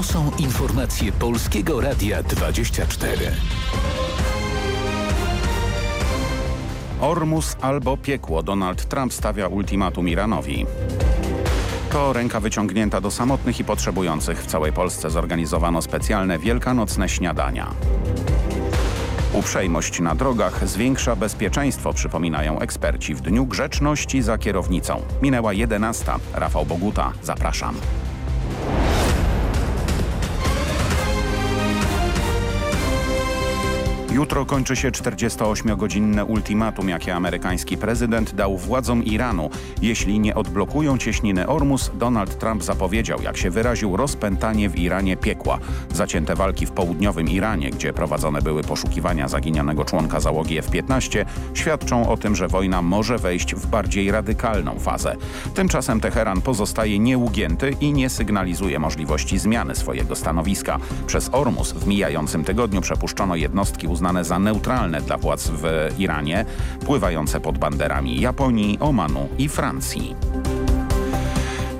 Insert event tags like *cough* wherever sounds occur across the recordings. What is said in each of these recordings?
To są informacje Polskiego Radia 24. Ormus albo piekło. Donald Trump stawia ultimatum Iranowi. To ręka wyciągnięta do samotnych i potrzebujących. W całej Polsce zorganizowano specjalne wielkanocne śniadania. Uprzejmość na drogach zwiększa bezpieczeństwo, przypominają eksperci. W Dniu Grzeczności za kierownicą. Minęła 11. Rafał Boguta. Zapraszam. Jutro kończy się 48-godzinne ultimatum, jakie amerykański prezydent dał władzom Iranu. Jeśli nie odblokują cieśniny Ormus, Donald Trump zapowiedział, jak się wyraził, rozpętanie w Iranie piekła. Zacięte walki w południowym Iranie, gdzie prowadzone były poszukiwania zaginionego członka załogi F-15, świadczą o tym, że wojna może wejść w bardziej radykalną fazę. Tymczasem Teheran pozostaje nieugięty i nie sygnalizuje możliwości zmiany swojego stanowiska. Przez Ormus w mijającym tygodniu przepuszczono jednostki uznane za neutralne dla władz w Iranie, pływające pod banderami Japonii, Omanu i Francji.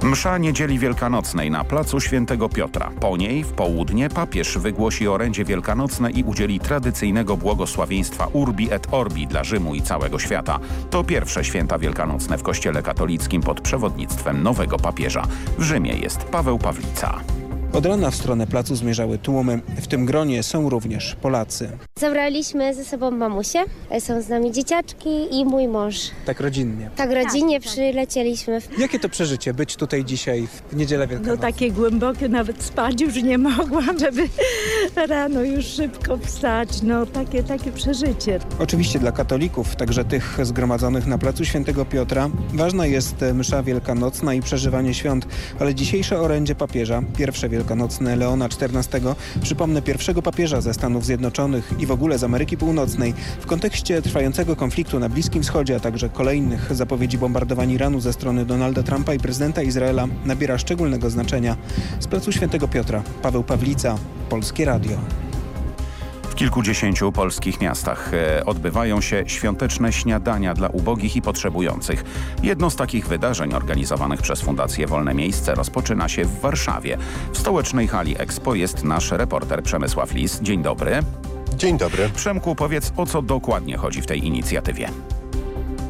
Msza niedzieli wielkanocnej na placu Świętego Piotra. Po niej w południe papież wygłosi orędzie wielkanocne i udzieli tradycyjnego błogosławieństwa Urbi et Orbi dla Rzymu i całego świata. To pierwsze święta wielkanocne w kościele katolickim pod przewodnictwem nowego papieża. W Rzymie jest Paweł Pawlica. Od rana w stronę placu zmierzały tłumy. W tym gronie są również Polacy. Zabraliśmy ze sobą mamusię, są z nami dzieciaczki i mój mąż. Tak rodzinnie. Tak rodzinnie przylecieliśmy. Jakie to przeżycie być tutaj dzisiaj w niedzielę No wielkanocną? takie głębokie, nawet spać już nie mogłam, żeby rano już szybko wstać. No takie, takie przeżycie. Oczywiście dla katolików, także tych zgromadzonych na placu Świętego Piotra, ważna jest msza wielkanocna i przeżywanie świąt, ale dzisiejsze orędzie papieża, pierwsze wielkanocne Leona XIV, przypomnę pierwszego papieża ze Stanów Zjednoczonych i w ogóle z Ameryki Północnej, w kontekście trwającego konfliktu na Bliskim Wschodzie, a także kolejnych zapowiedzi bombardowań Iranu ze strony Donalda Trumpa i prezydenta Izraela nabiera szczególnego znaczenia. Z placu Świętego Piotra, Paweł Pawlica, Polskie Radio. W kilkudziesięciu polskich miastach e, odbywają się świąteczne śniadania dla ubogich i potrzebujących. Jedno z takich wydarzeń organizowanych przez Fundację Wolne Miejsce rozpoczyna się w Warszawie. W stołecznej hali Expo jest nasz reporter Przemysław Lis. Dzień dobry. Dzień dobry. Przemku, powiedz o co dokładnie chodzi w tej inicjatywie.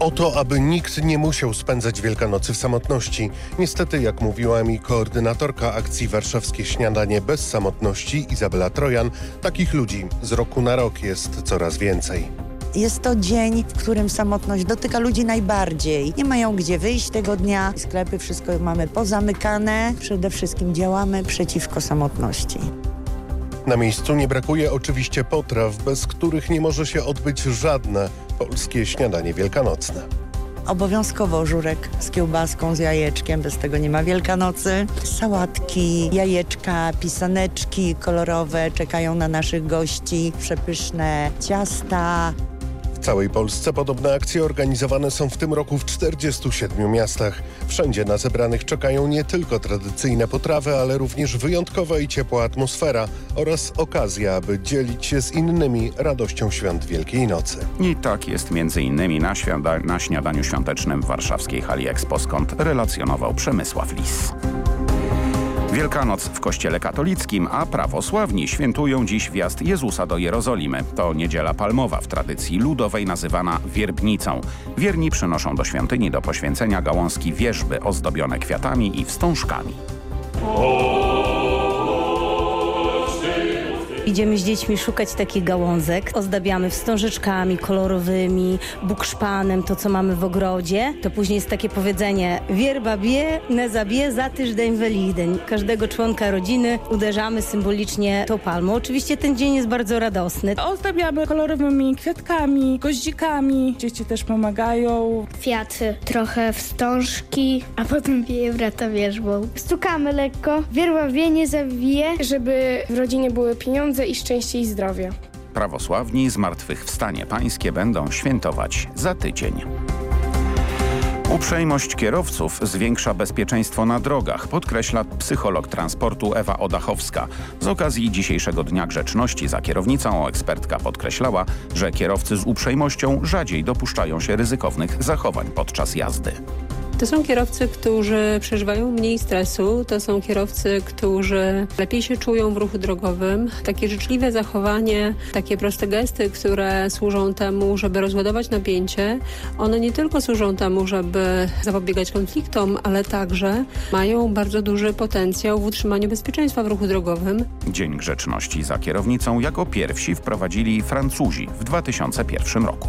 O to, aby nikt nie musiał spędzać Wielkanocy w samotności. Niestety, jak mówiła mi koordynatorka akcji Warszawskie Śniadanie bez samotności Izabela Trojan, takich ludzi z roku na rok jest coraz więcej. Jest to dzień, w którym samotność dotyka ludzi najbardziej. Nie mają gdzie wyjść tego dnia. Sklepy, wszystko mamy pozamykane. Przede wszystkim działamy przeciwko samotności. Na miejscu nie brakuje oczywiście potraw, bez których nie może się odbyć żadne polskie śniadanie wielkanocne. Obowiązkowo żurek z kiełbaską, z jajeczkiem, bez tego nie ma Wielkanocy. Sałatki, jajeczka, pisaneczki kolorowe czekają na naszych gości. Przepyszne ciasta, W całej Polsce podobne akcje organizowane są w tym roku w 47 miastach. Wszędzie na zebranych czekają nie tylko tradycyjne potrawy, ale również wyjątkowa i ciepła atmosfera oraz okazja, aby dzielić się z innymi radością świąt Wielkiej Nocy. I tak jest innymi na, na śniadaniu świątecznym w warszawskiej hali Expo, skąd relacjonował Przemysław Lis. Wielkanoc w kościele katolickim, a prawosławni świętują dziś wjazd Jezusa do Jerozolimy. To niedziela palmowa w tradycji ludowej nazywana wierbnicą. Wierni przynoszą do świątyni do poświęcenia gałązki wierzby ozdobione kwiatami i wstążkami. Idziemy z dziećmi szukać takich gałązek. Ozdabiamy wstążeczkami kolorowymi, bukszpanem, to co mamy w ogrodzie. To później jest takie powiedzenie wierba bie, ne zabie, za tyżdeń welideń. Każdego członka rodziny uderzamy symbolicznie tą palmą. Oczywiście ten dzień jest bardzo radosny. Ozdabiamy kolorowymi kwiatkami, goździkami. Dzieci też pomagają. Kwiaty, trochę wstążki, a potem wieje wrata wierzbą. Stukamy lekko, wierba wie, nie zawije, żeby w rodzinie były pieniądze i szczęście i zdrowie. Prawosławni zmartwychwstanie pańskie będą świętować za tydzień. Uprzejmość kierowców zwiększa bezpieczeństwo na drogach, podkreśla psycholog transportu Ewa Odachowska. Z okazji dzisiejszego Dnia Grzeczności za kierownicą ekspertka podkreślała, że kierowcy z uprzejmością rzadziej dopuszczają się ryzykownych zachowań podczas jazdy. To są kierowcy, którzy przeżywają mniej stresu, to są kierowcy, którzy lepiej się czują w ruchu drogowym. Takie życzliwe zachowanie, takie proste gesty, które służą temu, żeby rozładować napięcie, one nie tylko służą temu, żeby zapobiegać konfliktom, ale także mają bardzo duży potencjał w utrzymaniu bezpieczeństwa w ruchu drogowym. Dzień Grzeczności za kierownicą jako pierwsi wprowadzili Francuzi w 2001 roku.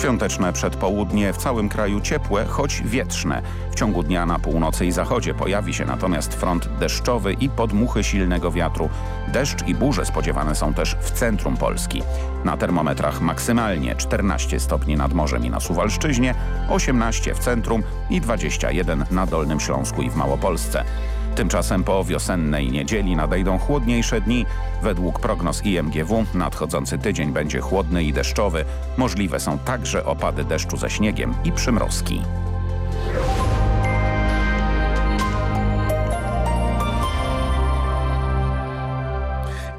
Świąteczne przedpołudnie w całym kraju ciepłe, choć wietrzne. W ciągu dnia na północy i zachodzie pojawi się natomiast front deszczowy i podmuchy silnego wiatru. Deszcz i burze spodziewane są też w centrum Polski. Na termometrach maksymalnie 14 stopni nad morzem i na Suwalszczyźnie, 18 w centrum i 21 na Dolnym Śląsku i w Małopolsce. Tymczasem po wiosennej niedzieli nadejdą chłodniejsze dni. Według prognoz IMGW nadchodzący tydzień będzie chłodny i deszczowy. Możliwe są także opady deszczu ze śniegiem i przymrozki.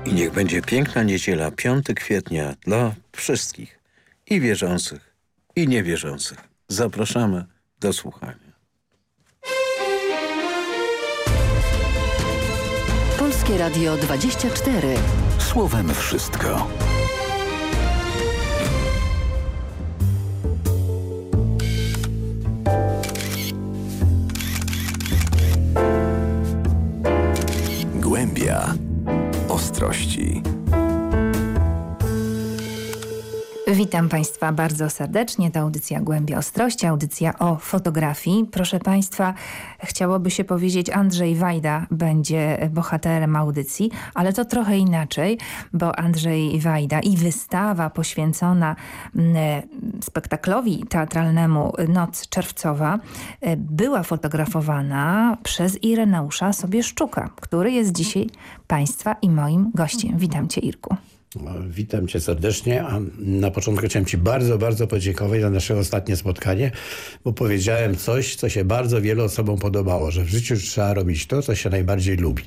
I niech będzie piękna niedziela, 5 kwietnia dla wszystkich i wierzących, i niewierzących. Zapraszamy do słuchania. Polskie Radio 24. Słowem wszystko. Głębia ostrości. Witam Państwa bardzo serdecznie. To audycja Głębia Ostrości, audycja o fotografii. Proszę Państwa, chciałoby się powiedzieć Andrzej Wajda będzie bohaterem audycji, ale to trochę inaczej, bo Andrzej Wajda i wystawa poświęcona mm, spektaklowi teatralnemu Noc Czerwcowa e, była fotografowana przez Ireneusza Sobieszczuka, który jest dzisiaj Państwa i moim gościem. Witam Cię Irku. Witam Cię serdecznie, a na początku chciałem Ci bardzo, bardzo podziękować za nasze ostatnie spotkanie, bo powiedziałem coś, co się bardzo wielu osobom podobało, że w życiu trzeba robić to, co się najbardziej lubi.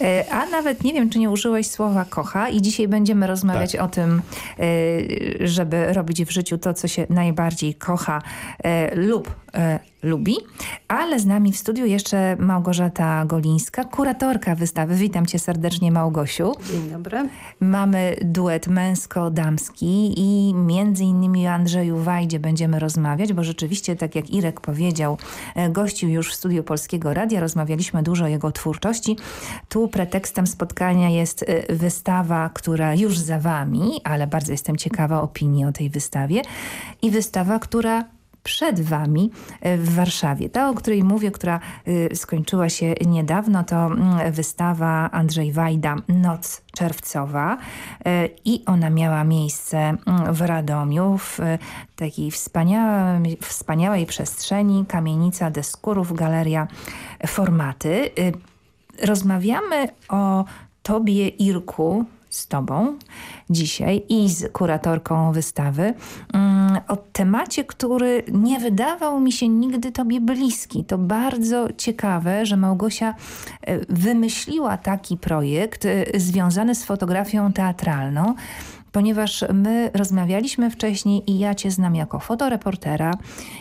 E, a nawet nie wiem, czy nie użyłeś słowa kocha i dzisiaj będziemy rozmawiać tak. o tym, e, żeby robić w życiu to, co się najbardziej kocha e, lub lubi. Ale z nami w studiu jeszcze Małgorzata Golińska, kuratorka wystawy. Witam cię serdecznie Małgosiu. Dzień dobry. Mamy duet męsko-damski i między innymi o Andrzeju Wajdzie będziemy rozmawiać, bo rzeczywiście, tak jak Irek powiedział, gościł już w studiu Polskiego Radia. Rozmawialiśmy dużo o jego twórczości. Tu pretekstem spotkania jest wystawa, która już za wami, ale bardzo jestem ciekawa opinii o tej wystawie. I wystawa, która przed wami e, w Warszawie. Ta, o której mówię, która e, skończyła się niedawno, to mm, wystawa Andrzej Wajda Noc Czerwcowa e, i ona miała miejsce mm, w Radomiu, w takiej wspaniałej, wspaniałej przestrzeni, kamienica Deskurów, Galeria Formaty. Rozmawiamy o tobie, Irku, z Tobą dzisiaj i z kuratorką wystawy mm, o temacie, który nie wydawał mi się nigdy Tobie bliski. To bardzo ciekawe, że Małgosia e, wymyśliła taki projekt e, związany z fotografią teatralną ponieważ my rozmawialiśmy wcześniej i ja Cię znam jako fotoreportera,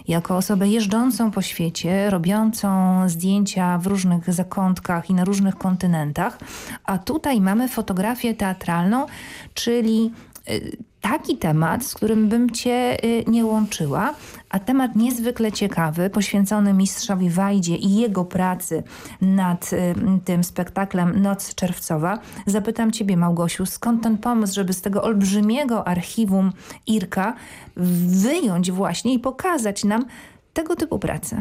jako osobę jeżdżącą po świecie, robiącą zdjęcia w różnych zakątkach i na różnych kontynentach, a tutaj mamy fotografię teatralną, czyli y, taki temat, z którym bym Cię y, nie łączyła, a temat niezwykle ciekawy, poświęcony mistrzowi Wajdzie i jego pracy nad y, tym spektaklem Noc Czerwcowa. Zapytam Ciebie, Małgosiu, skąd ten pomysł, żeby z tego olbrzymiego archiwum Irka wyjąć właśnie i pokazać nam tego typu pracę?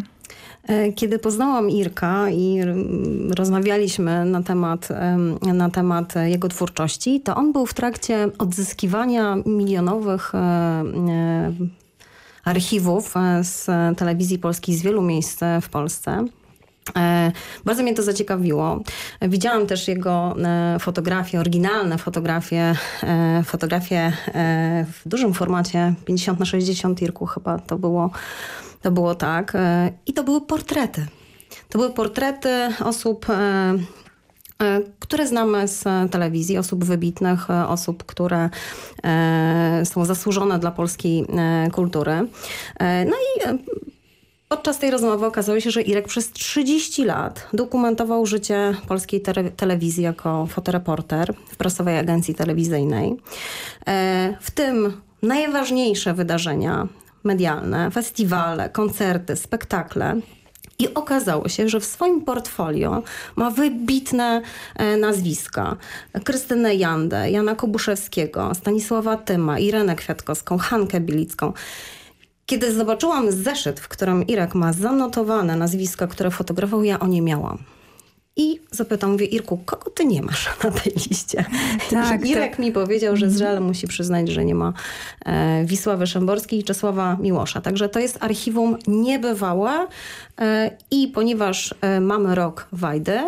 E, kiedy poznałam Irka i rozmawialiśmy na temat, na temat jego twórczości, to on był w trakcie odzyskiwania milionowych e, e, archiwów z telewizji polskiej z wielu miejsc w Polsce. Bardzo mnie to zaciekawiło. Widziałam też jego fotografie, oryginalne fotografie, fotografie w dużym formacie, 50 na 60 Irku chyba to było To było tak. E, I to były portrety. To były portrety osób które znamy z telewizji, osób wybitnych, osób, które są zasłużone dla polskiej kultury. No i Podczas tej rozmowy okazało się, że Irek przez 30 lat dokumentował życie polskiej te telewizji jako fotoreporter w prasowej agencji telewizyjnej. E, w tym najważniejsze wydarzenia medialne, festiwale, koncerty, spektakle. I okazało się, że w swoim portfolio ma wybitne e, nazwiska. Krystynę Jandę, Jana Kobuszewskiego, Stanisława Tyma, Irenę Kwiatkowską, Hankę Bilicką. Kiedy zobaczyłam zeszyt, w którym Irek ma zanotowane nazwiska, które fotografował, ja o nie miałam. I zapytam, mówię, Irku, kogo ty nie masz na tej liście? *laughs* Tak, Irek tak. mi powiedział, że z mhm. żalem musi przyznać, że nie ma e, Wisławy Szymborskiej i Czesława Miłosza. Także to jest archiwum niebywałe e, i ponieważ e, mamy rok Wajdy,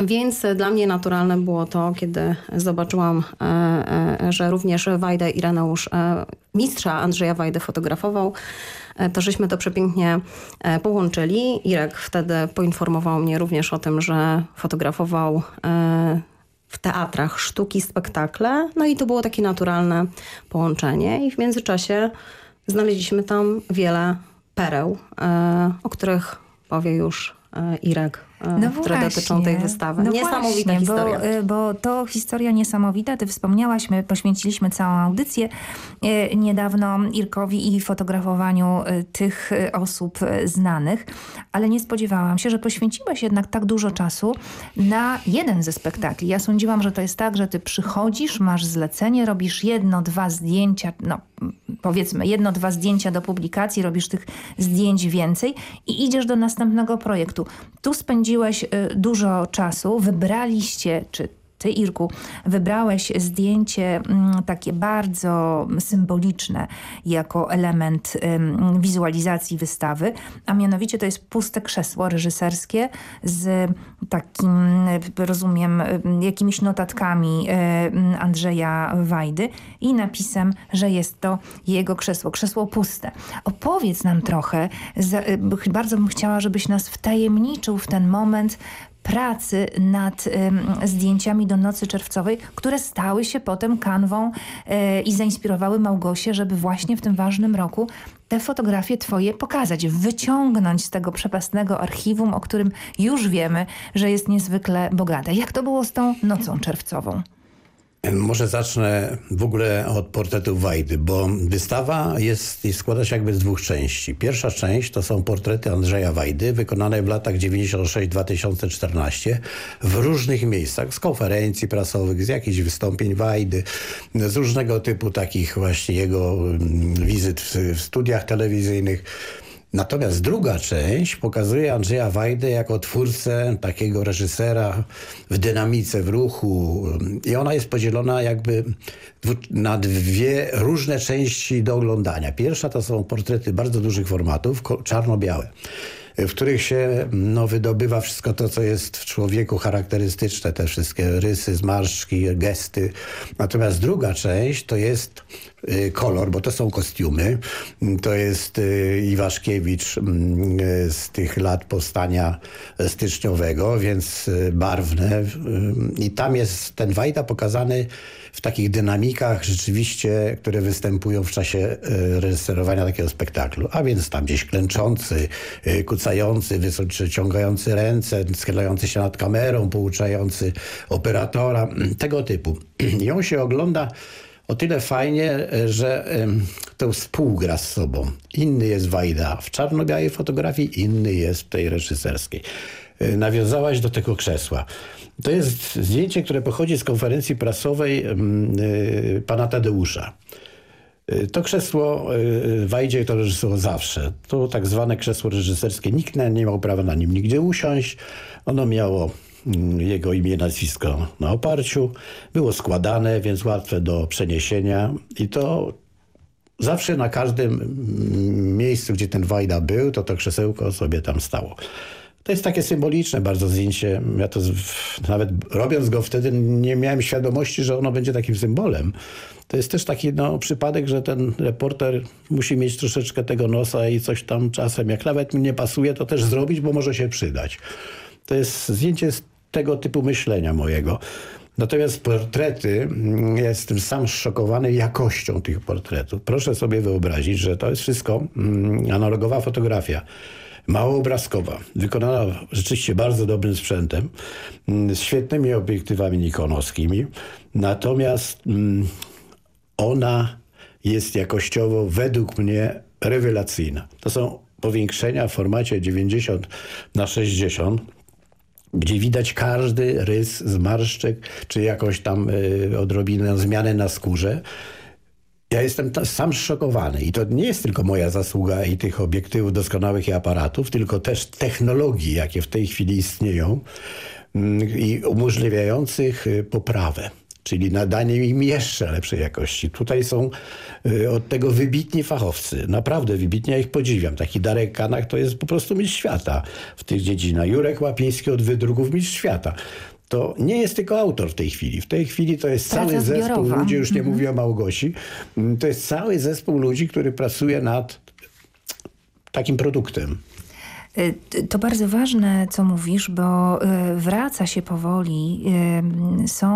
więc dla mnie naturalne było to, kiedy zobaczyłam, e, e, że również Wajdę i Reneusz e, mistrza Andrzeja Wajdy fotografował, to żeśmy to przepięknie połączyli. Irek wtedy poinformował mnie również o tym, że fotografował w teatrach sztuki, spektakle. No i to było takie naturalne połączenie i w międzyczasie znaleźliśmy tam wiele pereł, o których powie już Irek E, no które właśnie, dotyczą tej wystawy. No niesamowita właśnie, historia. Bo, e, bo to historia niesamowita. Ty wspomniałaś, my poświęciliśmy całą audycję e, niedawno Irkowi i fotografowaniu tych osób znanych, ale nie spodziewałam się, że poświęciłaś jednak tak dużo czasu na jeden ze spektakli. Ja sądziłam, że to jest tak, że ty przychodzisz, masz zlecenie, robisz jedno, dwa zdjęcia, no powiedzmy jedno, dwa zdjęcia do publikacji, robisz tych zdjęć więcej i idziesz do następnego projektu. Tu spędziłeś y, dużo czasu, wybraliście, czy ty, Irku, wybrałeś zdjęcie mm, takie bardzo symboliczne jako element wizualizacji wystawy, a mianowicie to jest puste krzesło reżyserskie z takim, rozumiem, jakimiś notatkami Andrzeja Wajdy i napisem, że jest to jego krzesło, krzesło puste. Opowiedz nam trochę, bardzo bym chciała, żebyś nas wtajemniczył w ten moment pracy nad zdjęciami do Nocy Czerwcowej, które stały się potem kanwą y, i zainspirowały Małgosię, żeby właśnie w tym ważnym roku te fotografie twoje pokazać, wyciągnąć z tego przepastnego archiwum, o którym już wiemy, że jest niezwykle bogate. Jak to było z tą Nocą Czerwcową? Może zacznę w ogóle od portretów Wajdy, bo wystawa jest, składa się jakby z dwóch części. Pierwsza część to są portrety Andrzeja Wajdy, wykonane w latach 96-2014 w różnych miejscach, z konferencji prasowych, z jakichś wystąpień Wajdy, z różnego typu takich właśnie jego mm, wizyt w, w studiach telewizyjnych. Natomiast druga część pokazuje Andrzeja Wajdę jako twórcę, takiego reżysera w dynamice, w ruchu. I ona jest podzielona jakby na dwie różne części do oglądania. Pierwsza to są portrety bardzo dużych formatów, czarno-białe w których się no, wydobywa wszystko to, co jest w człowieku charakterystyczne, te wszystkie rysy, zmarszczki, gesty. Natomiast druga część to jest y, kolor, bo to są kostiumy. To jest y, Iwaszkiewicz mm, z tych lat powstania styczniowego, więc y, barwne. I tam jest ten Wajda pokazany w takich dynamikach rzeczywiście, które występują w czasie e, reżyserowania takiego spektaklu. A więc tam gdzieś klęczący, e, kucający, ciągający ręce, schylający się nad kamerą, pouczający operatora, tego typu. *clears throat* On się ogląda o tyle fajnie, e, że to współgra z sobą. Inny jest Wajda w czarno-białej fotografii, inny jest w tej reżyserskiej. Nawiązałaś do tego krzesła. To jest zdjęcie, które pochodzi z konferencji prasowej mm, y, pana Tadeusza. Y, to krzesło Wajdzie to reżyserował zawsze. To tak zwane krzesło reżyserskie. Nikt nie miał prawa na nim nigdzie usiąść. Ono miało mm, jego imię, nazwisko na oparciu. Było składane, więc łatwe do przeniesienia. I to zawsze na każdym mm, miejscu, gdzie ten Wajda był, to to krzesełko sobie tam stało. To jest takie symboliczne bardzo zdjęcie. Ja to nawet robiąc go wtedy nie miałem świadomości, że ono będzie takim symbolem. To jest też taki no, przypadek, że ten reporter musi mieć troszeczkę tego nosa i coś tam czasem, jak nawet mi nie pasuje, to też zrobić, bo może się przydać. To jest zdjęcie z tego typu myślenia mojego. Natomiast portrety, mm, jestem sam szokowany jakością tych portretów. Proszę sobie wyobrazić, że to jest wszystko mm, analogowa fotografia małoobrazkowa, wykonana rzeczywiście bardzo dobrym sprzętem, mm, z świetnymi obiektywami nikonowskimi. Natomiast ona jest jakościowo według mnie rewelacyjna. To są powiększenia w formacie 90 na 60 gdzie widać każdy rys, zmarszczek, czy jakąś tam y, odrobinę zmianę na skórze. Ja jestem sam zszokowany i to nie jest tylko moja zasługa i tych obiektywów doskonałych i aparatów, tylko też technologii, jakie w tej chwili istnieją mm, i umożliwiających y, poprawę czyli nadanie im jeszcze lepszej jakości. Tutaj są y, od tego wybitni fachowcy. Naprawdę wybitnie, ja ich podziwiam. Taki Darek Kanak to jest po prostu mistrz świata w tych dziedzinach. Jurek Łapiński od wydruków mistrz świata. To nie jest tylko autor w tej chwili. W tej chwili to jest Praca cały zbiorowa. zespół ludzi, już nie mm -hmm. mówię o Małgosi, mm, to jest cały zespół ludzi, który pracuje nad takim produktem. Y, to bardzo ważne, co mówisz, bo y, wraca się powoli. Y, są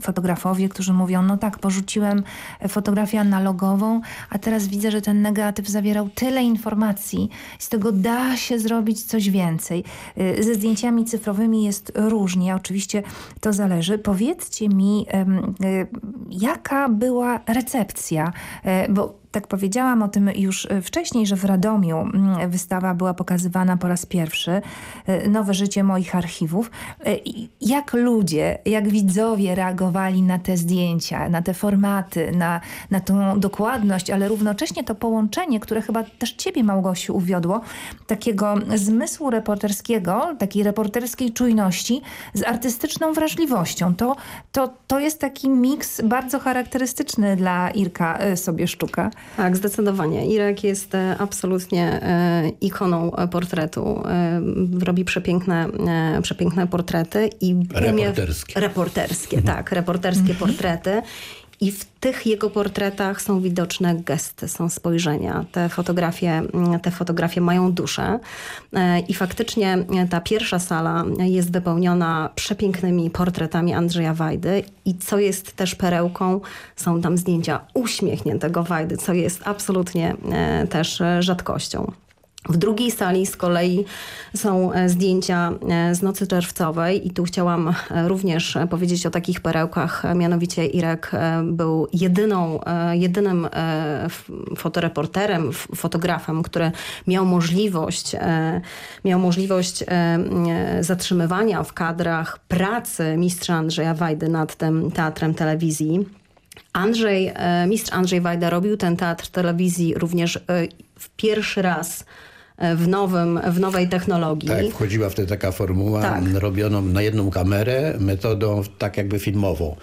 fotografowie, którzy mówią, no tak, porzuciłem fotografię analogową, a teraz widzę, że ten negatyw zawierał tyle informacji. Z tego da się zrobić coś więcej. Ze zdjęciami cyfrowymi jest różnie, oczywiście to zależy. Powiedzcie mi, jaka była recepcja, bo tak powiedziałam o tym już e, wcześniej, że w Radomiu mm, wystawa była pokazywana po raz pierwszy. E, Nowe życie moich archiwów. E, jak ludzie, jak widzowie reagowali na te zdjęcia, na te formaty, na, na tą dokładność, ale równocześnie to połączenie, które chyba też ciebie, Małgosiu, uwiodło, takiego zmysłu reporterskiego, takiej reporterskiej czujności z artystyczną wrażliwością. To, to, to jest taki miks bardzo charakterystyczny dla Irka sobie sztuka. Tak, zdecydowanie. Irek jest e, absolutnie e, ikoną e, portretu. Robi przepiękne, przepiękne portrety. i Reporterskie. Reporterskie, mhm. tak. Reporterskie mhm. portrety. I w tych jego portretach są widoczne gesty, są spojrzenia. Te fotografie, te fotografie mają duszę. I faktycznie ta pierwsza sala jest wypełniona przepięknymi portretami Andrzeja Wajdy. I co jest też perełką, są tam zdjęcia uśmiechniętego Wajdy, co jest absolutnie e, też rzadkością. W drugiej sali z kolei są e, zdjęcia e, z nocy czerwcowej i tu chciałam e, również powiedzieć o takich perełkach, mianowicie Irek był jedyną, jedynym fotoreporterem, fotografem, który miał możliwość, miał możliwość zatrzymywania w kadrach pracy mistrza Andrzeja Wajdy nad tym teatrem telewizji. Andrzej, mistrz Andrzej Wajda robił ten teatr telewizji również w pierwszy raz w, nowym, w nowej technologii. Tak, wchodziła wtedy taka formuła tak. robioną na jedną kamerę metodą tak jakby filmową.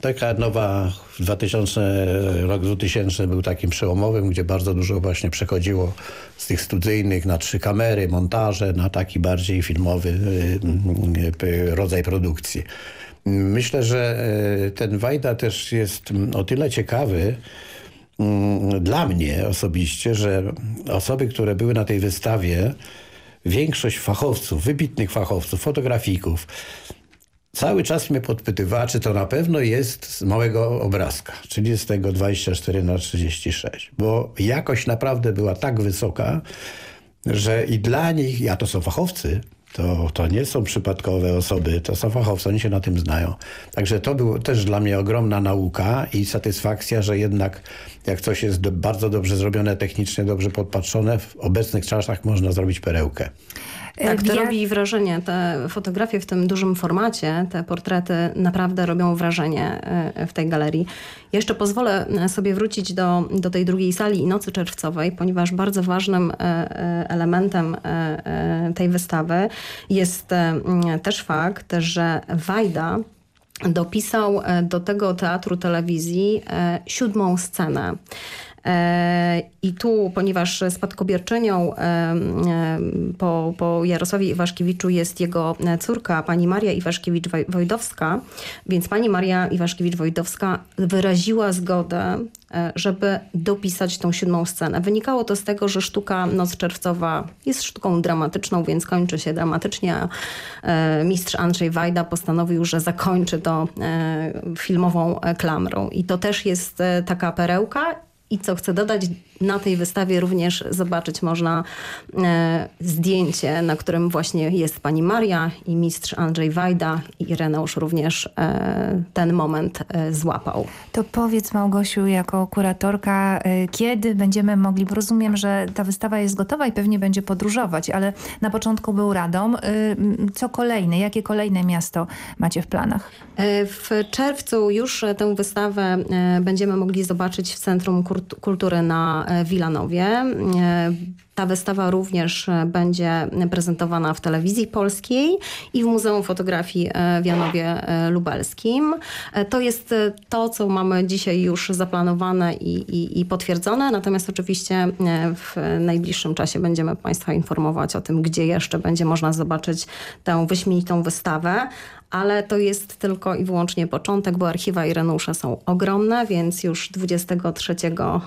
Taka nowa, 2000, rok 2000 był takim przełomowym, gdzie bardzo dużo właśnie przechodziło z tych studyjnych na trzy kamery, montaże, na taki bardziej filmowy y, y, rodzaj produkcji. Myślę, że y, ten Wajda też jest o tyle ciekawy, Mm, dla mnie osobiście, że osoby, które były na tej wystawie, większość fachowców, wybitnych fachowców, fotografików, cały czas mnie podpytywała, czy to na pewno jest z małego obrazka, czyli z tego 24 na 36 bo jakość naprawdę była tak wysoka, że i dla nich, ja to są fachowcy, to, to nie są przypadkowe osoby, to są fachowcy, oni się na tym znają. Także to było też dla mnie ogromna nauka i satysfakcja, że jednak jak coś jest bardzo dobrze zrobione, technicznie dobrze podpatrzone, w obecnych czasach można zrobić perełkę. Tak, to robi wrażenie. Te fotografie w tym dużym formacie, te portrety naprawdę robią wrażenie e, w tej galerii. Jeszcze pozwolę e, sobie wrócić do, do tej drugiej sali i Nocy Czerwcowej, ponieważ bardzo ważnym e, elementem tej wystawy jest też fakt, że Wajda dopisał do tego teatru telewizji siódmą scenę. I tu, ponieważ spadkobierczynią po, po Jarosławie Iwaszkiewiczu jest jego córka, pani Maria Iwaszkiewicz-Wojdowska, więc pani Maria Iwaszkiewicz-Wojdowska wyraziła zgodę E, żeby dopisać tą siódmą scenę. Wynikało to z tego, że sztuka Noc Czerwcowa jest sztuką dramatyczną, więc kończy się dramatycznie. E, mistrz Andrzej Wajda postanowił, że zakończy to e, filmową klamrą. I to też jest taka perełka i co chcę dodać, na tej wystawie również zobaczyć można e, zdjęcie, na którym właśnie jest pani Maria i mistrz Andrzej Wajda i Ireneusz również e, ten moment e, złapał. To powiedz Małgosiu jako kuratorka, kiedy będziemy mogli, bo rozumiem, że ta wystawa jest gotowa i pewnie będzie podróżować, ale na początku był Radom. Co kolejne? Jakie kolejne miasto macie w planach? W czerwcu już tę wystawę będziemy mogli zobaczyć w Centrum Kultury na Wilanowie. E, ta wystawa również e, będzie prezentowana w telewizji polskiej i w Muzeum Fotografii e, w Janowie Lubelskim. To jest to, co mamy dzisiaj już zaplanowane i, i, i potwierdzone, natomiast oczywiście w najbliższym czasie będziemy Państwa informować o tym, gdzie jeszcze będzie można zobaczyć tę wyśmienitą wystawę ale to jest tylko i wyłącznie początek, bo archiwa Irenusza są ogromne, więc już 23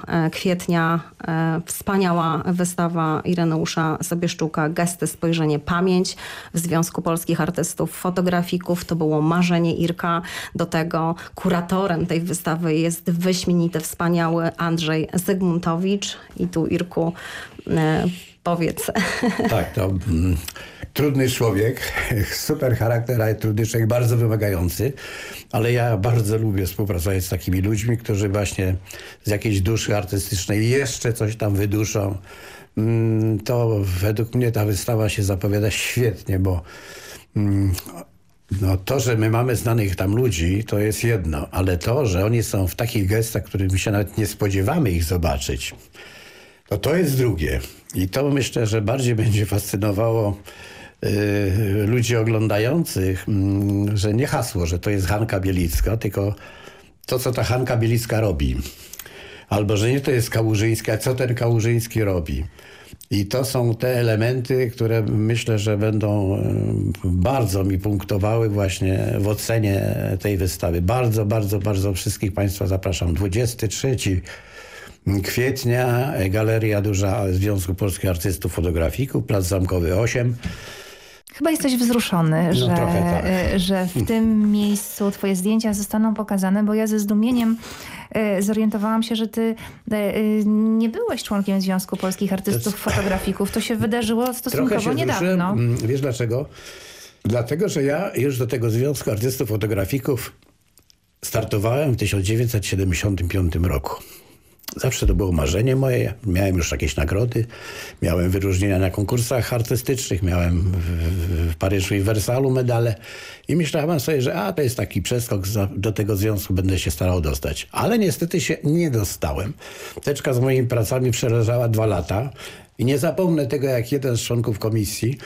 e, kwietnia e, wspaniała wystawa Ireneusza Sobieszczuka Gesty, Spojrzenie, Pamięć w Związku Polskich Artystów Fotografików. To było marzenie Irka. Do tego kuratorem tej wystawy jest wyśmienity, wspaniały Andrzej Zygmuntowicz. I tu Irku e, powiedz. *laughs* Tak, to mm, trudny człowiek, super charakter, ale trudny człowiek, bardzo wymagający, ale ja bardzo lubię współpracować z takimi ludźmi, którzy właśnie z jakiejś duszy artystycznej jeszcze coś tam wyduszą. Mm, to według mnie ta wystawa się zapowiada świetnie, bo mm, no to, że my mamy znanych tam ludzi, to jest jedno, ale to, że oni są w takich gestach, których my się nawet nie spodziewamy ich zobaczyć, to to jest drugie. I to myślę, że bardziej będzie fascynowało y, ludzi oglądających, y, że nie hasło, że to jest Hanka Bielicka, tylko to, co ta Hanka Bielicka robi. Albo, że nie to jest Kałużyński, a co ten Kałużyński robi. I to są te elementy, które myślę, że będą y, bardzo mi punktowały właśnie w ocenie tej wystawy. Bardzo, bardzo, bardzo wszystkich Państwa zapraszam. 23 kwietnia Galeria Duża Związku Polskich Artystów Fotografików, Plac Zamkowy 8. Chyba jesteś wzruszony, no, że, tak. E, że w tym miejscu twoje zdjęcia zostaną pokazane, bo ja ze zdumieniem e, zorientowałam się, że ty e, nie byłeś członkiem Związku Polskich Artystów Fotografików. To się wydarzyło stosunkowo się niedawno. Mm, wiesz dlaczego? Dlatego, że ja już do tego Związku Artystów Fotografików startowałem w 1975 roku. Zawsze to było marzenie moje. Miałem już jakieś nagrody, miałem wyróżnienia na konkursach artystycznych, miałem w, Paryżu i w Wersalu medale i myślałem sobie, że a, to jest taki przeskok, do tego związku będę się starał dostać. Ale niestety się nie dostałem. Teczka z moimi pracami przeleżała dwa lata i nie zapomnę tego, jak jeden z członków komisji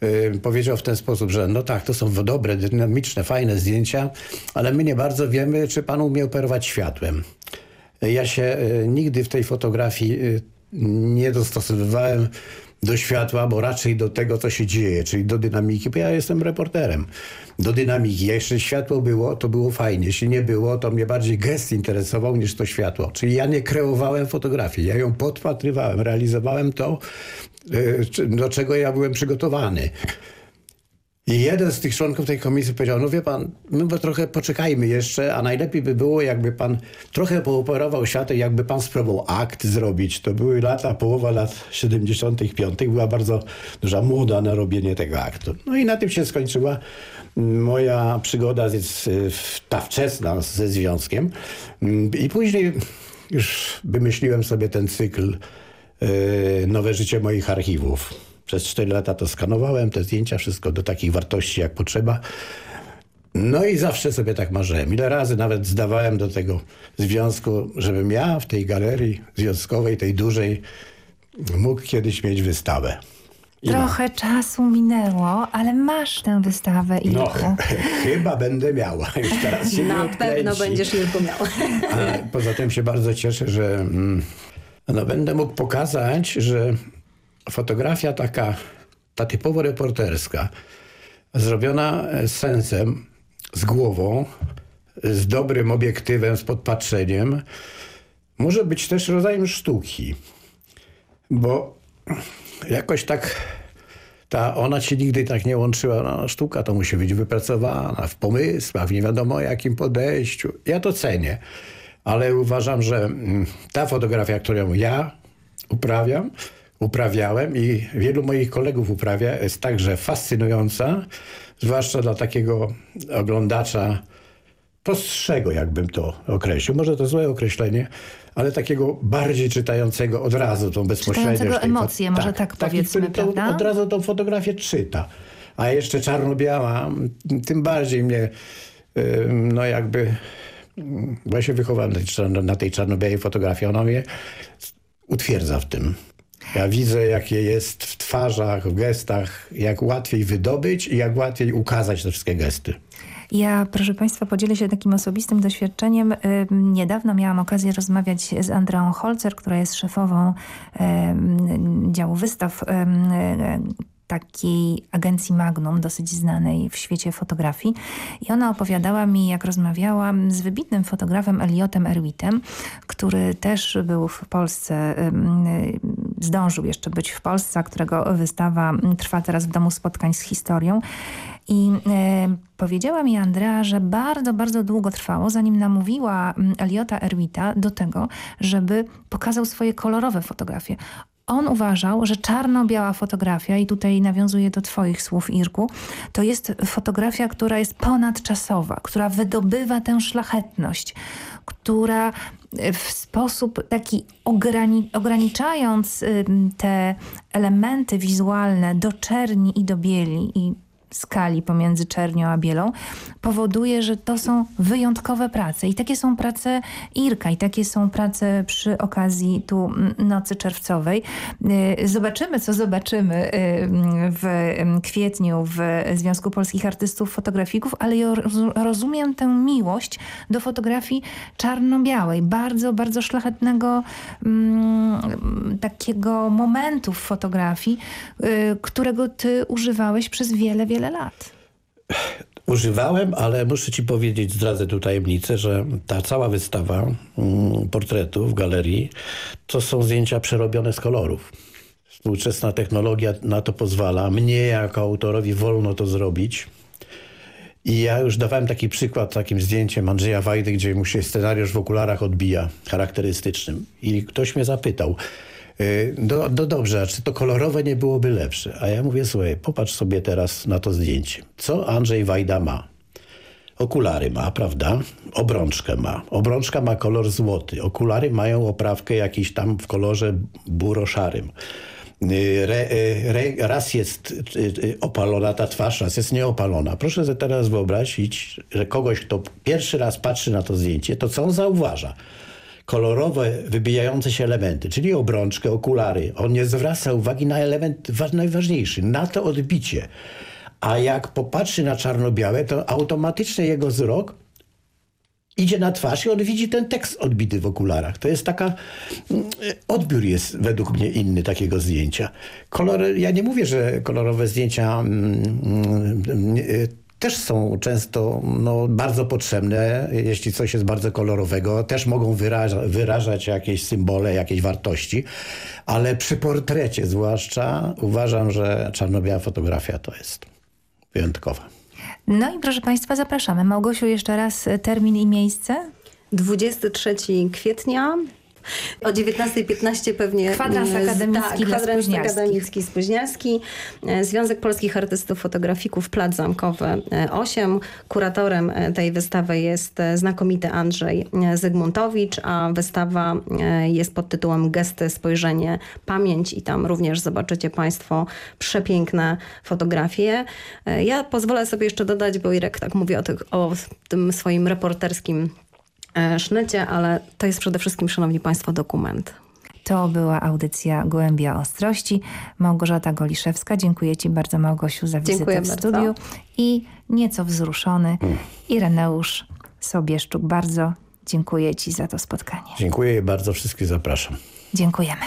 yy, powiedział w ten sposób, że no tak, to są dobre, dynamiczne, fajne zdjęcia, ale my nie bardzo wiemy, czy pan umie operować światłem. Ja się e, nigdy w tej fotografii e, nie dostosowywałem do światła, bo raczej do tego, co się dzieje, czyli do dynamiki, bo ja jestem reporterem. Do dynamiki. Jeśli światło było, to było fajnie. Jeśli nie było, to mnie bardziej gest interesował niż to światło. Czyli ja nie kreowałem fotografii, ja ją podpatrywałem, realizowałem to, e, do czego ja byłem przygotowany. I jeden z tych członków tej komisji powiedział, no wie pan, my trochę poczekajmy jeszcze, a najlepiej by było, jakby pan trochę pooperował światem, jakby pan spróbował akt zrobić. To były lata, połowa lat 75. Była bardzo duża moda na robienie tego aktu. No i na tym się skończyła moja przygoda, z, ta wczesna ze związkiem. I później już wymyśliłem sobie ten cykl yy, Nowe życie moich archiwów przez 4 lata to skanowałem, te zdjęcia, wszystko do takich wartości jak potrzeba. No i zawsze sobie tak marzyłem. Ile razy nawet zdawałem do tego związku, żebym ja w tej galerii związkowej, tej dużej, mógł kiedyś mieć wystawę. I Trochę no. czasu minęło, ale masz tę wystawę, Ilku. No, *laughs* chyba będę miała. *laughs* Już teraz się Na pewno będziesz Ilku miał. A poza tym się bardzo cieszę, że... Mm, No będę mógł pokazać, że fotografia taka, ta typowo reporterska, zrobiona z sensem, z głową, z dobrym obiektywem, z podpatrzeniem, może być też rodzajem sztuki. Bo jakoś tak ta, ona się nigdy tak nie łączyła. No, sztuka to musi być wypracowana w pomysłach, w nie wiadomo jakim podejściu. Ja to cenię, ale uważam, że mm, ta fotografia, którą ja uprawiam, uprawiałem i wielu moich kolegów uprawia, jest także fascynująca, zwłaszcza dla takiego oglądacza prostszego, jakbym to określił. Może to złe określenie, ale takiego bardziej czytającego od razu tą bezpośredniość. Czytającego emocje, może tak, taki, powiedzmy, prawda? Od razu tą fotografię czyta. A jeszcze czarno-biała, tym bardziej mnie, no jakby, ym, bo ja się wychowałem na tej, czarno, na tej czarno-białej fotografii, ona mnie utwierdza w tym. Ja widzę, jakie jest w twarzach, w gestach, jak łatwiej wydobyć i jak łatwiej ukazać te wszystkie gesty. Ja, proszę Państwa, podzielę się takim osobistym doświadczeniem. Niedawno miałam okazję rozmawiać z Andreą Holzer, która jest szefową działu wystaw y, takiej agencji Magnum, dosyć znanej w świecie fotografii. I ona opowiadała mi, jak rozmawiałam z wybitnym fotografem Eliotem Erwitem, który też był w Polsce, zdążył jeszcze być w Polsce, którego wystawa trwa teraz w Domu Spotkań z Historią. I e, powiedziała mi Andrea, że bardzo, bardzo długo trwało, zanim namówiła mm, Eliota Erwita do tego, żeby pokazał swoje kolorowe fotografie. On uważał, że czarno-biała fotografia, i tutaj nawiązuję do twoich słów, Irku, to jest fotografia, która jest ponadczasowa, która wydobywa tę szlachetność, która w sposób taki ograni ograniczając te elementy wizualne do czerni i do bieli i skali pomiędzy czernią a bielą powoduje, że to są wyjątkowe prace. I takie są prace Irka i takie są prace przy okazji tu Nocy Czerwcowej. Y, Zobaczymy, co zobaczymy y, w kwietniu w Związku Polskich Artystów Fotografików, ale ja roz- rozumiem tę miłość do fotografii czarno-białej. Bardzo, bardzo szlachetnego mm, takiego momentu w fotografii, y, którego ty używałeś przez wiele, wiele lat. Używałem, ale muszę ci powiedzieć, zdradzę tu tajemnicę, że ta cała wystawa mm, portretów w galerii to są zdjęcia przerobione z kolorów. Współczesna technologia na to pozwala. Mnie jako autorowi wolno to zrobić. I ja już dawałem taki przykład takim zdjęciem Andrzeja Wajdy, gdzie mu się scenariusz w okularach odbija, charakterystycznym. I ktoś mnie zapytał, no, no dobrze, a czy to kolorowe nie byłoby lepsze? A ja mówię, słuchaj, popatrz sobie teraz na to zdjęcie. Co Andrzej Wajda ma? Okulary ma, prawda? Obrączkę ma. Obrączka ma kolor złoty. Okulary mają oprawkę jakiś tam w kolorze buro-szarym. Y, Re, y, re, raz jest opalona ta twarz, raz jest nieopalona. Proszę sobie teraz wyobrazić, że kogoś, kto pierwszy raz patrzy na to zdjęcie, to co on zauważa? Kolorowe, wybijające się elementy, czyli obrączkę, okulary. On nie zwraca uwagi na element wa- najważniejszy, na to odbicie. A jak popatrzy na czarno-białe, to automatycznie jego wzrok idzie na twarz i on widzi ten tekst odbity w okularach. To jest taka... mm, Odbiór jest według mnie inny takiego zdjęcia. Kolor, ja nie mówię, że kolorowe zdjęcia mm, mm, też są często no, bardzo potrzebne, jeśli coś jest bardzo kolorowego. Też mogą wyraża, wyrażać jakieś symbole, jakieś wartości, ale przy portrecie zwłaszcza uważam, że czarno-biała fotografia to jest wyjątkowa. No i proszę Państwa, zapraszamy. Małgosiu, jeszcze raz termin i miejsce? 23 kwietnia. O 19.15 pewnie... Kwadrans akademicki tak, kwadrans akademicki Spóźnialski. E, Związek Polskich Artystów Fotografików, Plac Zamkowy e, 8. Kuratorem e, tej wystawy jest e, znakomity Andrzej e, Zygmuntowicz, a wystawa e, jest pod tytułem Gesty, spojrzenie, pamięć i tam również zobaczycie Państwo przepiękne fotografie. E, Ja pozwolę sobie jeszcze dodać, bo Irek tak mówi o, tych, o tym swoim reporterskim e, sznycie, ale to jest przede wszystkim, szanowni państwo, dokument. To była audycja Gołębia Ostrości. Małgorzata Goliszewska. Dziękuję Ci bardzo, Małgosiu, za wizytę Dziękuję w bardzo. studiu. I nieco wzruszony Ireneusz Sobieszczuk. Bardzo dziękuję Ci za to spotkanie. Dziękuję i bardzo wszystkich zapraszam. Dziękujemy.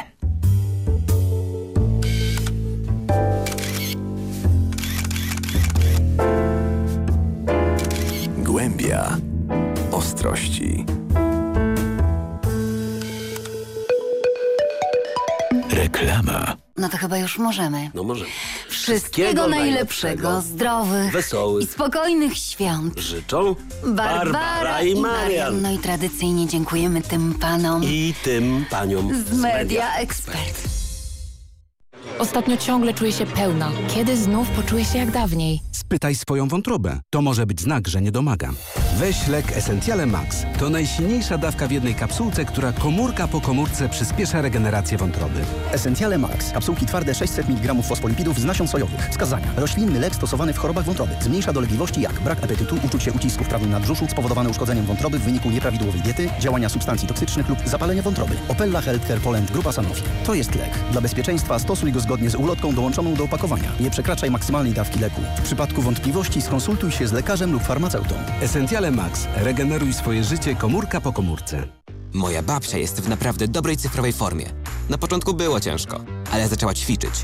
Głębia ostrości. Reklama. No to chyba już możemy. No może. Wszystkiego najlepszego, zdrowych wesołych i spokojnych świąt. Życzą Barbara, Barbara i Marian. No i tradycyjnie dziękujemy tym panom I tym paniom z Media Expert. Ostatnio ciągle czuję się pełna. Kiedy znów poczuję się jak dawniej? Spytaj swoją wątrobę. To może być znak, że nie domagam. Weź lek Essentiale Max. To najsilniejsza dawka w jednej kapsułce, która komórka po komórce przyspiesza regenerację wątroby. Essentiale Max. Kapsułki twarde 600 mg fosfolipidów z nasion sojowych. Wskazania. Roślinny lek stosowany w chorobach wątroby. Zmniejsza dolegliwości jak brak apetytu, uczucie ucisku w prawym nadbrzuszu spowodowane uszkodzeniem wątroby w wyniku nieprawidłowej diety, działania substancji toksycznych lub zapalenia wątroby. Opella Healthcare Poland Grupa Sanofi. To jest lek. Dla bezpieczeństwa stosuj go zgodnie z ulotką dołączoną do opakowania. Nie przekraczaj maksymalnej dawki leku. W przypadku wątpliwości skonsultuj się z lekarzem lub farmaceutą. Essentiale Max. Regeneruj swoje życie komórka po komórce. Moja babcia jest w naprawdę dobrej cyfrowej formie. Na początku było ciężko, ale zaczęła ćwiczyć.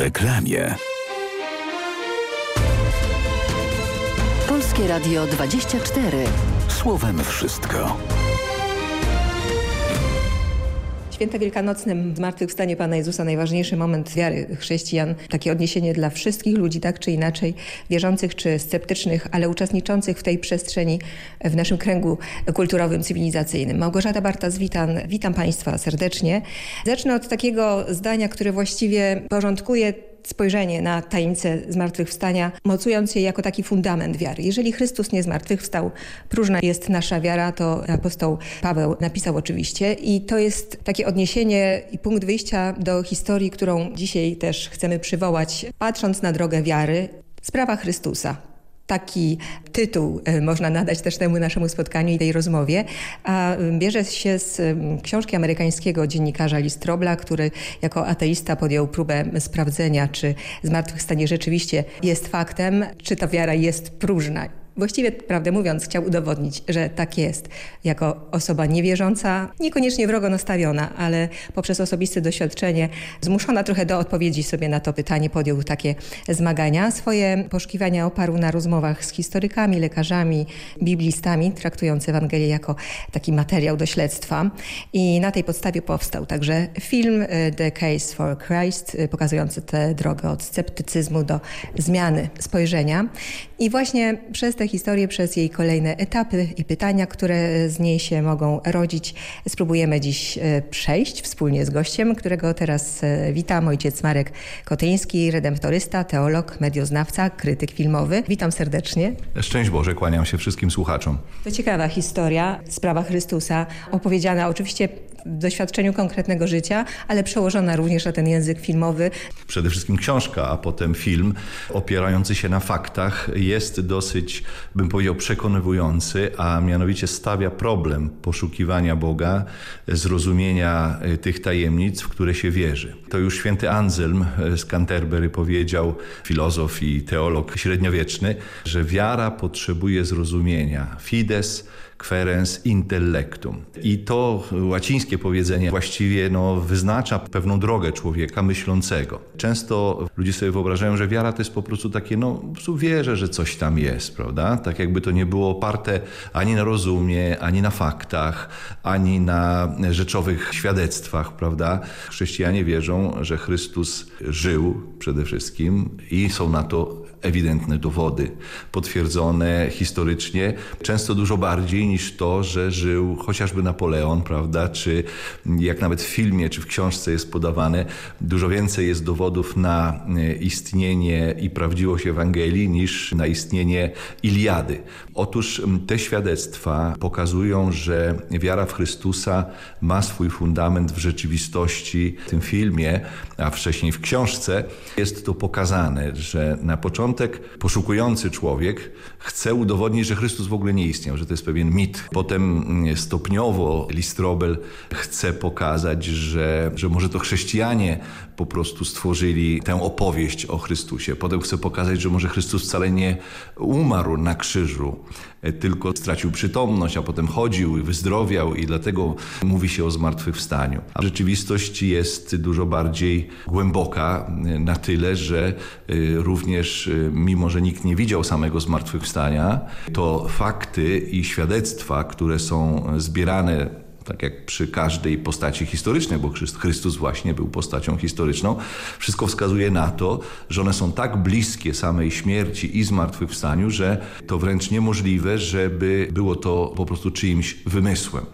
Reklamie. Polskie Radio 24. Słowem wszystko. Święta Wielkanocne, Zmartwychwstanie Pana Jezusa, najważniejszy moment wiary chrześcijan. Takie odniesienie dla wszystkich ludzi, tak czy inaczej, wierzących czy sceptycznych, ale uczestniczących w tej przestrzeni, w naszym kręgu kulturowym, cywilizacyjnym. Małgorzata Bartas-Witan, witam Państwa serdecznie. Zacznę od takiego zdania, które właściwie porządkuje spojrzenie na tajemnicę zmartwychwstania, mocując je jako taki fundament wiary. Jeżeli Chrystus nie zmartwychwstał, próżna jest nasza wiara, to apostoł Paweł napisał oczywiście i to jest takie odniesienie i punkt wyjścia do historii, którą dzisiaj też chcemy przywołać, patrząc na drogę wiary, sprawa Chrystusa. Taki tytuł e, można nadać też temu naszemu spotkaniu i tej rozmowie, a bierze się z książki amerykańskiego dziennikarza Listrobla, który jako ateista podjął próbę sprawdzenia, czy zmartwychwstanie rzeczywiście jest faktem, czy ta wiara jest próżna. Właściwie, prawdę mówiąc, chciał udowodnić, że tak jest. Jako osoba niewierząca, niekoniecznie wrogo nastawiona, ale poprzez osobiste doświadczenie, zmuszona trochę do odpowiedzi sobie na to pytanie, podjął takie zmagania. Swoje poszukiwania oparł na rozmowach z historykami, lekarzami, biblistami, traktując Ewangelię jako taki materiał do śledztwa. I na tej podstawie powstał także film e, The Case for Christ, e, pokazujący tę drogę od sceptycyzmu do zmiany spojrzenia. I właśnie przez tę historię, przez jej kolejne etapy i pytania, które z niej się mogą rodzić, spróbujemy dziś e, przejść wspólnie z gościem, którego teraz witam, ojciec Marek Kotyński, redemptorysta, teolog, medioznawca, krytyk filmowy. Witam serdecznie. Szczęść Boże, kłaniam się wszystkim słuchaczom. To ciekawa historia, sprawa Chrystusa, opowiedziana oczywiście doświadczeniu konkretnego życia, ale przełożona również na ten język filmowy. Przede wszystkim książka, a potem film opierający się na faktach jest dosyć, bym powiedział, przekonywujący, a mianowicie stawia problem poszukiwania Boga, zrozumienia y, tych tajemnic, w które się wierzy. To już święty Anselm z Canterbury powiedział, filozof i teolog średniowieczny, że wiara potrzebuje zrozumienia. Fides querens intellectum. I to łacińskie powiedzenie właściwie no, wyznacza pewną drogę człowieka myślącego. Często ludzie sobie wyobrażają, że wiara to jest po prostu takie, no wierzę, że coś tam jest, prawda? Tak jakby to nie było oparte ani na rozumie, ani na faktach, ani na rzeczowych świadectwach, prawda? Chrześcijanie wierzą, że Chrystus żył przede wszystkim i są na to ewidentne dowody, potwierdzone historycznie, często dużo bardziej niż to, że żył chociażby Napoleon, prawda, czy jak nawet w filmie, czy w książce jest podawane, dużo więcej jest dowodów na e, istnienie i prawdziwość Ewangelii niż na istnienie Iliady. Otóż te świadectwa pokazują, że wiara w Chrystusa ma swój fundament w rzeczywistości. W tym filmie, a wcześniej w książce jest to pokazane, że na początek poszukujący człowiek chce udowodnić, że Chrystus w ogóle nie istniał, że to jest pewien mit. Potem stopniowo Listrobel chce pokazać, że, że może to chrześcijanie po prostu stworzyli tę opowieść o Chrystusie. Potem chce pokazać, że może Chrystus wcale nie umarł na krzyżu, tylko stracił przytomność, a potem chodził i wyzdrowiał i dlatego mówi się o zmartwychwstaniu. A rzeczywistość jest dużo bardziej głęboka na tyle, że również mimo, że nikt nie widział samego zmartwychwstania, to fakty i świadectwa, które są zbierane tak jak przy każdej postaci historycznej, bo Chrystus właśnie był postacią historyczną, wszystko wskazuje na to, że one są tak bliskie samej śmierci i zmartwychwstaniu, że to wręcz niemożliwe, żeby było to po prostu czyimś wymysłem.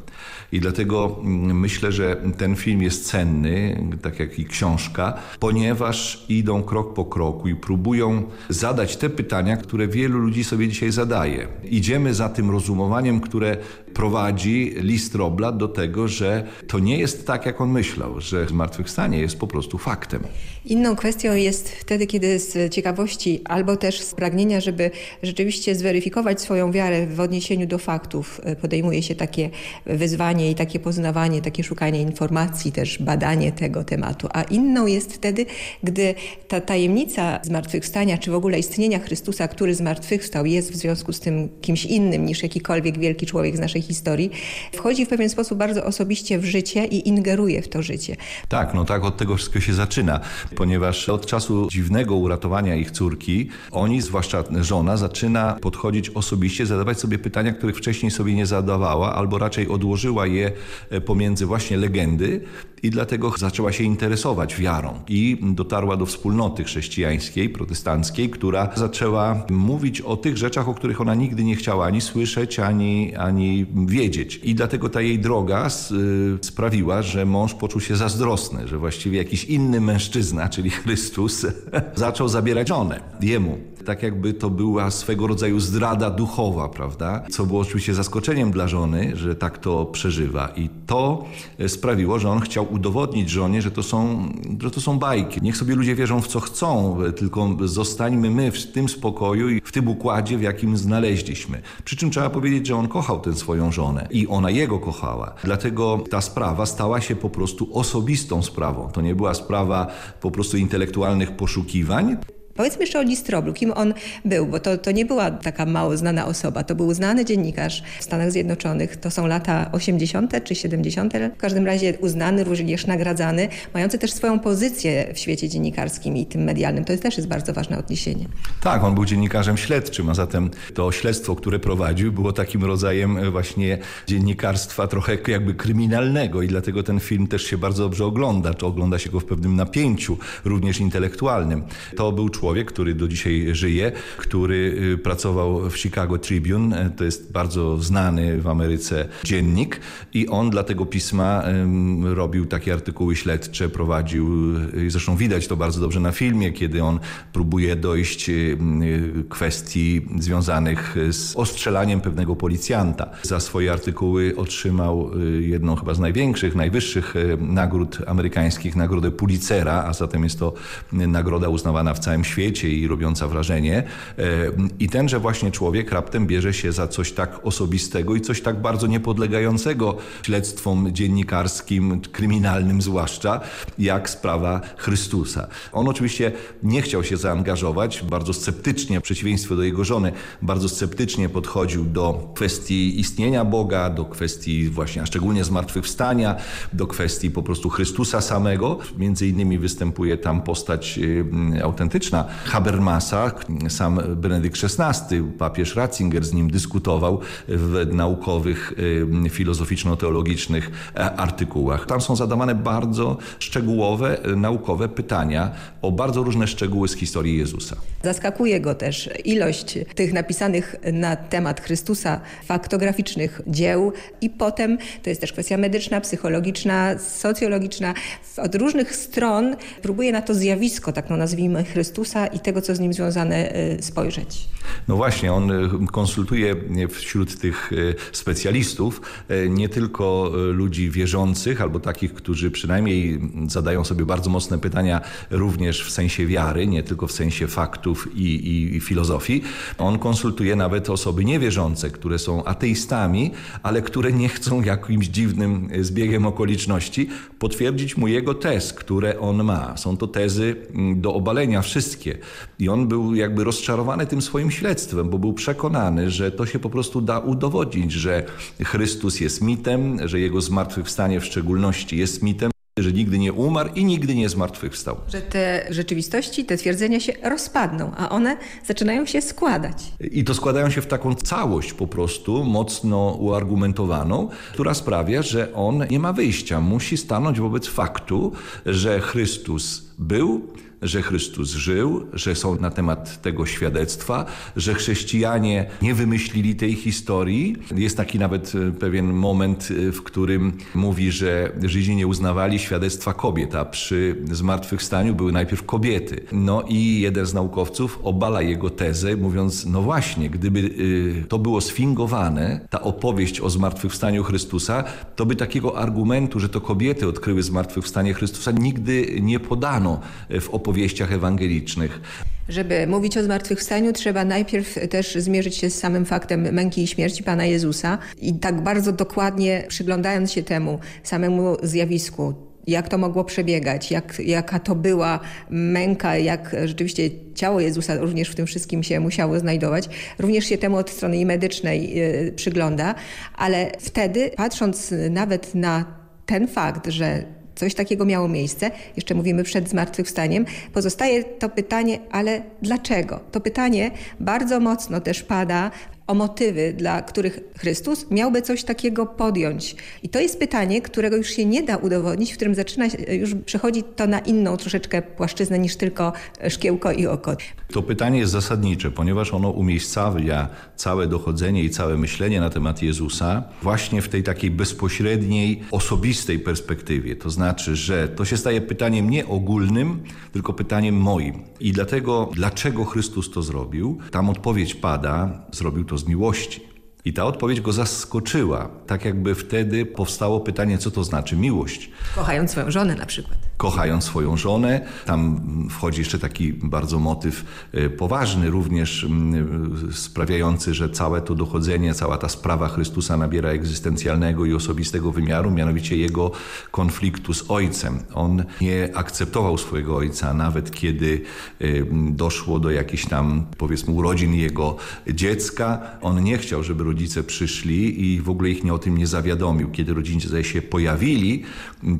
I dlatego myślę, że ten film jest cenny, tak jak i książka, ponieważ idą krok po kroku i próbują zadać te pytania, które wielu ludzi sobie dzisiaj zadaje. Idziemy za tym rozumowaniem, które prowadzi list Robla do tego, że to nie jest tak, jak on myślał, że zmartwychwstanie jest po prostu faktem. Inną kwestią jest wtedy, kiedy z ciekawości albo też z pragnienia, żeby rzeczywiście zweryfikować swoją wiarę w odniesieniu do faktów, podejmuje się takie wyzwanie i takie poznawanie, takie szukanie informacji, też badanie tego tematu. A inną jest wtedy, gdy ta tajemnica zmartwychwstania, czy w ogóle istnienia Chrystusa, który zmartwychwstał, jest w związku z tym kimś innym niż jakikolwiek wielki człowiek z naszej historii, wchodzi w pewien sposób bardzo osobiście w życie i ingeruje w to życie. Tak, no tak od tego wszystko się zaczyna, ponieważ od czasu dziwnego uratowania ich córki, oni, zwłaszcza żona, zaczyna podchodzić osobiście, zadawać sobie pytania, których wcześniej sobie nie zadawała, albo raczej odłożyła je pomiędzy właśnie legendy i dlatego zaczęła się interesować wiarą i dotarła do wspólnoty chrześcijańskiej, protestanckiej, która zaczęła mówić o tych rzeczach, o których ona nigdy nie chciała ani słyszeć, ani, ani wiedzieć. I dlatego ta jej droga sprawiła, że mąż poczuł się zazdrosny, że właściwie jakiś inny mężczyzna, czyli Chrystus, *laughs* zaczął zabierać żonę jemu. Tak jakby to była swego rodzaju zdrada duchowa, prawda? Co było oczywiście zaskoczeniem dla żony, że tak to przeżywa. I to sprawiło, że on chciał udowodnić żonie, że to są, że to są bajki. Niech sobie ludzie wierzą w co chcą, tylko zostańmy my w tym spokoju i w tym układzie, w jakim znaleźliśmy. Przy czym trzeba powiedzieć, że on kochał tę swoją żonę i ona jego kochała. Dlatego ta sprawa stała się po prostu osobistą sprawą. To nie była sprawa po prostu intelektualnych poszukiwań, Powiedzmy jeszcze o Listroblu, kim on był, bo to, to nie była taka mało znana osoba. To był znany dziennikarz w Stanach Zjednoczonych. To są lata 80. czy 70. W każdym razie uznany, również nagradzany, mający też swoją pozycję w świecie dziennikarskim i tym medialnym. To jest też jest bardzo ważne odniesienie. Tak, on był dziennikarzem śledczym, a zatem to śledztwo, które prowadził, było takim rodzajem właśnie dziennikarstwa trochę jakby kryminalnego i dlatego ten film też się bardzo dobrze ogląda. Czy ogląda się go w pewnym napięciu, również intelektualnym. To był człowiek, człowiek, który do dzisiaj żyje, który pracował w Chicago Tribune. To jest bardzo znany w Ameryce dziennik i on dla tego pisma robił takie artykuły śledcze, prowadził, zresztą widać to bardzo dobrze na filmie, kiedy on próbuje dojść kwestii związanych z ostrzelaniem pewnego policjanta. Za swoje artykuły otrzymał jedną chyba z największych, najwyższych nagród amerykańskich, nagrodę Pulitzera, a zatem jest to nagroda uznawana w całym świecie świecie i robiąca wrażenie. E, I tenże właśnie człowiek raptem bierze się za coś tak osobistego i coś tak bardzo niepodlegającego śledztwom dziennikarskim, kryminalnym zwłaszcza, jak sprawa Chrystusa. On oczywiście nie chciał się zaangażować, bardzo sceptycznie, w przeciwieństwie do jego żony, bardzo sceptycznie podchodził do kwestii istnienia Boga, do kwestii właśnie, a szczególnie zmartwychwstania, do kwestii po prostu Chrystusa samego. Między innymi występuje tam postać y, autentyczna Habermasa, sam Benedykt XVI, papież Ratzinger z nim dyskutował w naukowych, y, filozoficzno-teologicznych e, artykułach. Tam są zadawane bardzo szczegółowe, y, naukowe pytania o bardzo różne szczegóły z historii Jezusa. Zaskakuje go też ilość tych napisanych na temat Chrystusa faktograficznych dzieł i potem to jest też kwestia medyczna, psychologiczna, socjologiczna. Od różnych stron próbuje na to zjawisko, tak no nazwijmy, Chrystusa i tego, co z nim związane y, spojrzeć. No właśnie, on y, konsultuje wśród tych y, specjalistów nie tylko ludzi wierzących albo takich, którzy przynajmniej zadają sobie bardzo mocne pytania również w sensie wiary, nie tylko w sensie faktów i, i, i filozofii. On konsultuje nawet osoby niewierzące, które są ateistami, ale które nie chcą jakimś dziwnym zbiegiem okoliczności potwierdzić mu jego tez, które on ma. Są to tezy mm, do obalenia wszystkie. I on był jakby rozczarowany tym swoim śledztwem, bo był przekonany, że to się po prostu da udowodnić, że Chrystus jest mitem, że jego zmartwychwstanie w szczególności jest mitem że nigdy nie umarł i nigdy nie zmartwychwstał. Że te rzeczywistości, te twierdzenia się rozpadną, a one zaczynają się składać. I to składają się w taką całość po prostu, mocno uargumentowaną, która sprawia, że on nie ma wyjścia. Musi stanąć wobec faktu, że Chrystus był, że Chrystus żył, że są na temat tego świadectwa, że chrześcijanie nie wymyślili tej historii. Jest taki nawet e, pewien moment, e, w którym mówi, że Żydzi nie uznawali świadectwa kobiet, a przy zmartwychwstaniu były najpierw kobiety. No i jeden z naukowców obala jego tezę, mówiąc, no właśnie, gdyby y, to było sfingowane, ta opowieść o zmartwychwstaniu Chrystusa, to by takiego argumentu, że to kobiety odkryły zmartwychwstanie Chrystusa, nigdy nie podano w opowieściach ewangelicznych. Żeby mówić o zmartwychwstaniu, trzeba najpierw też zmierzyć się z samym faktem męki i śmierci Pana Jezusa i tak bardzo dokładnie przyglądając się temu samemu zjawisku, jak to mogło przebiegać, jak, jaka to była męka, jak rzeczywiście ciało Jezusa również w tym wszystkim się musiało znajdować. Również się temu od strony medycznej yy, przygląda, ale wtedy patrząc nawet na ten fakt, że coś takiego miało miejsce, jeszcze mówimy przed zmartwychwstaniem, pozostaje to pytanie, ale dlaczego? To pytanie bardzo mocno też pada o motywy, dla których Chrystus miałby coś takiego podjąć. I to jest pytanie, którego już się nie da udowodnić, w którym zaczyna już przechodzi to na inną troszeczkę płaszczyznę niż tylko szkiełko i oko. To pytanie jest zasadnicze, ponieważ ono umiejscawia całe dochodzenie i całe myślenie na temat Jezusa właśnie w tej takiej bezpośredniej, osobistej perspektywie. To znaczy, że to się staje pytaniem nie ogólnym, tylko pytaniem moim. I dlatego, dlaczego Chrystus to zrobił? Tam odpowiedź pada, zrobił to z miłości. I ta odpowiedź go zaskoczyła. Tak jakby wtedy powstało pytanie, co to znaczy miłość. Kochając swoją żonę na przykład. Kochając swoją żonę. Tam wchodzi jeszcze taki bardzo motyw e, poważny, również sprawiający, że całe to dochodzenie, cała ta sprawa Chrystusa nabiera egzystencjalnego i osobistego wymiaru, mianowicie jego konfliktu z ojcem. On nie akceptował swojego ojca, nawet kiedy e, doszło do jakichś tam, powiedzmy, urodzin jego dziecka. On nie chciał, żeby rodzice przyszli i w ogóle ich nie o tym nie zawiadomił. Kiedy rodzice się pojawili,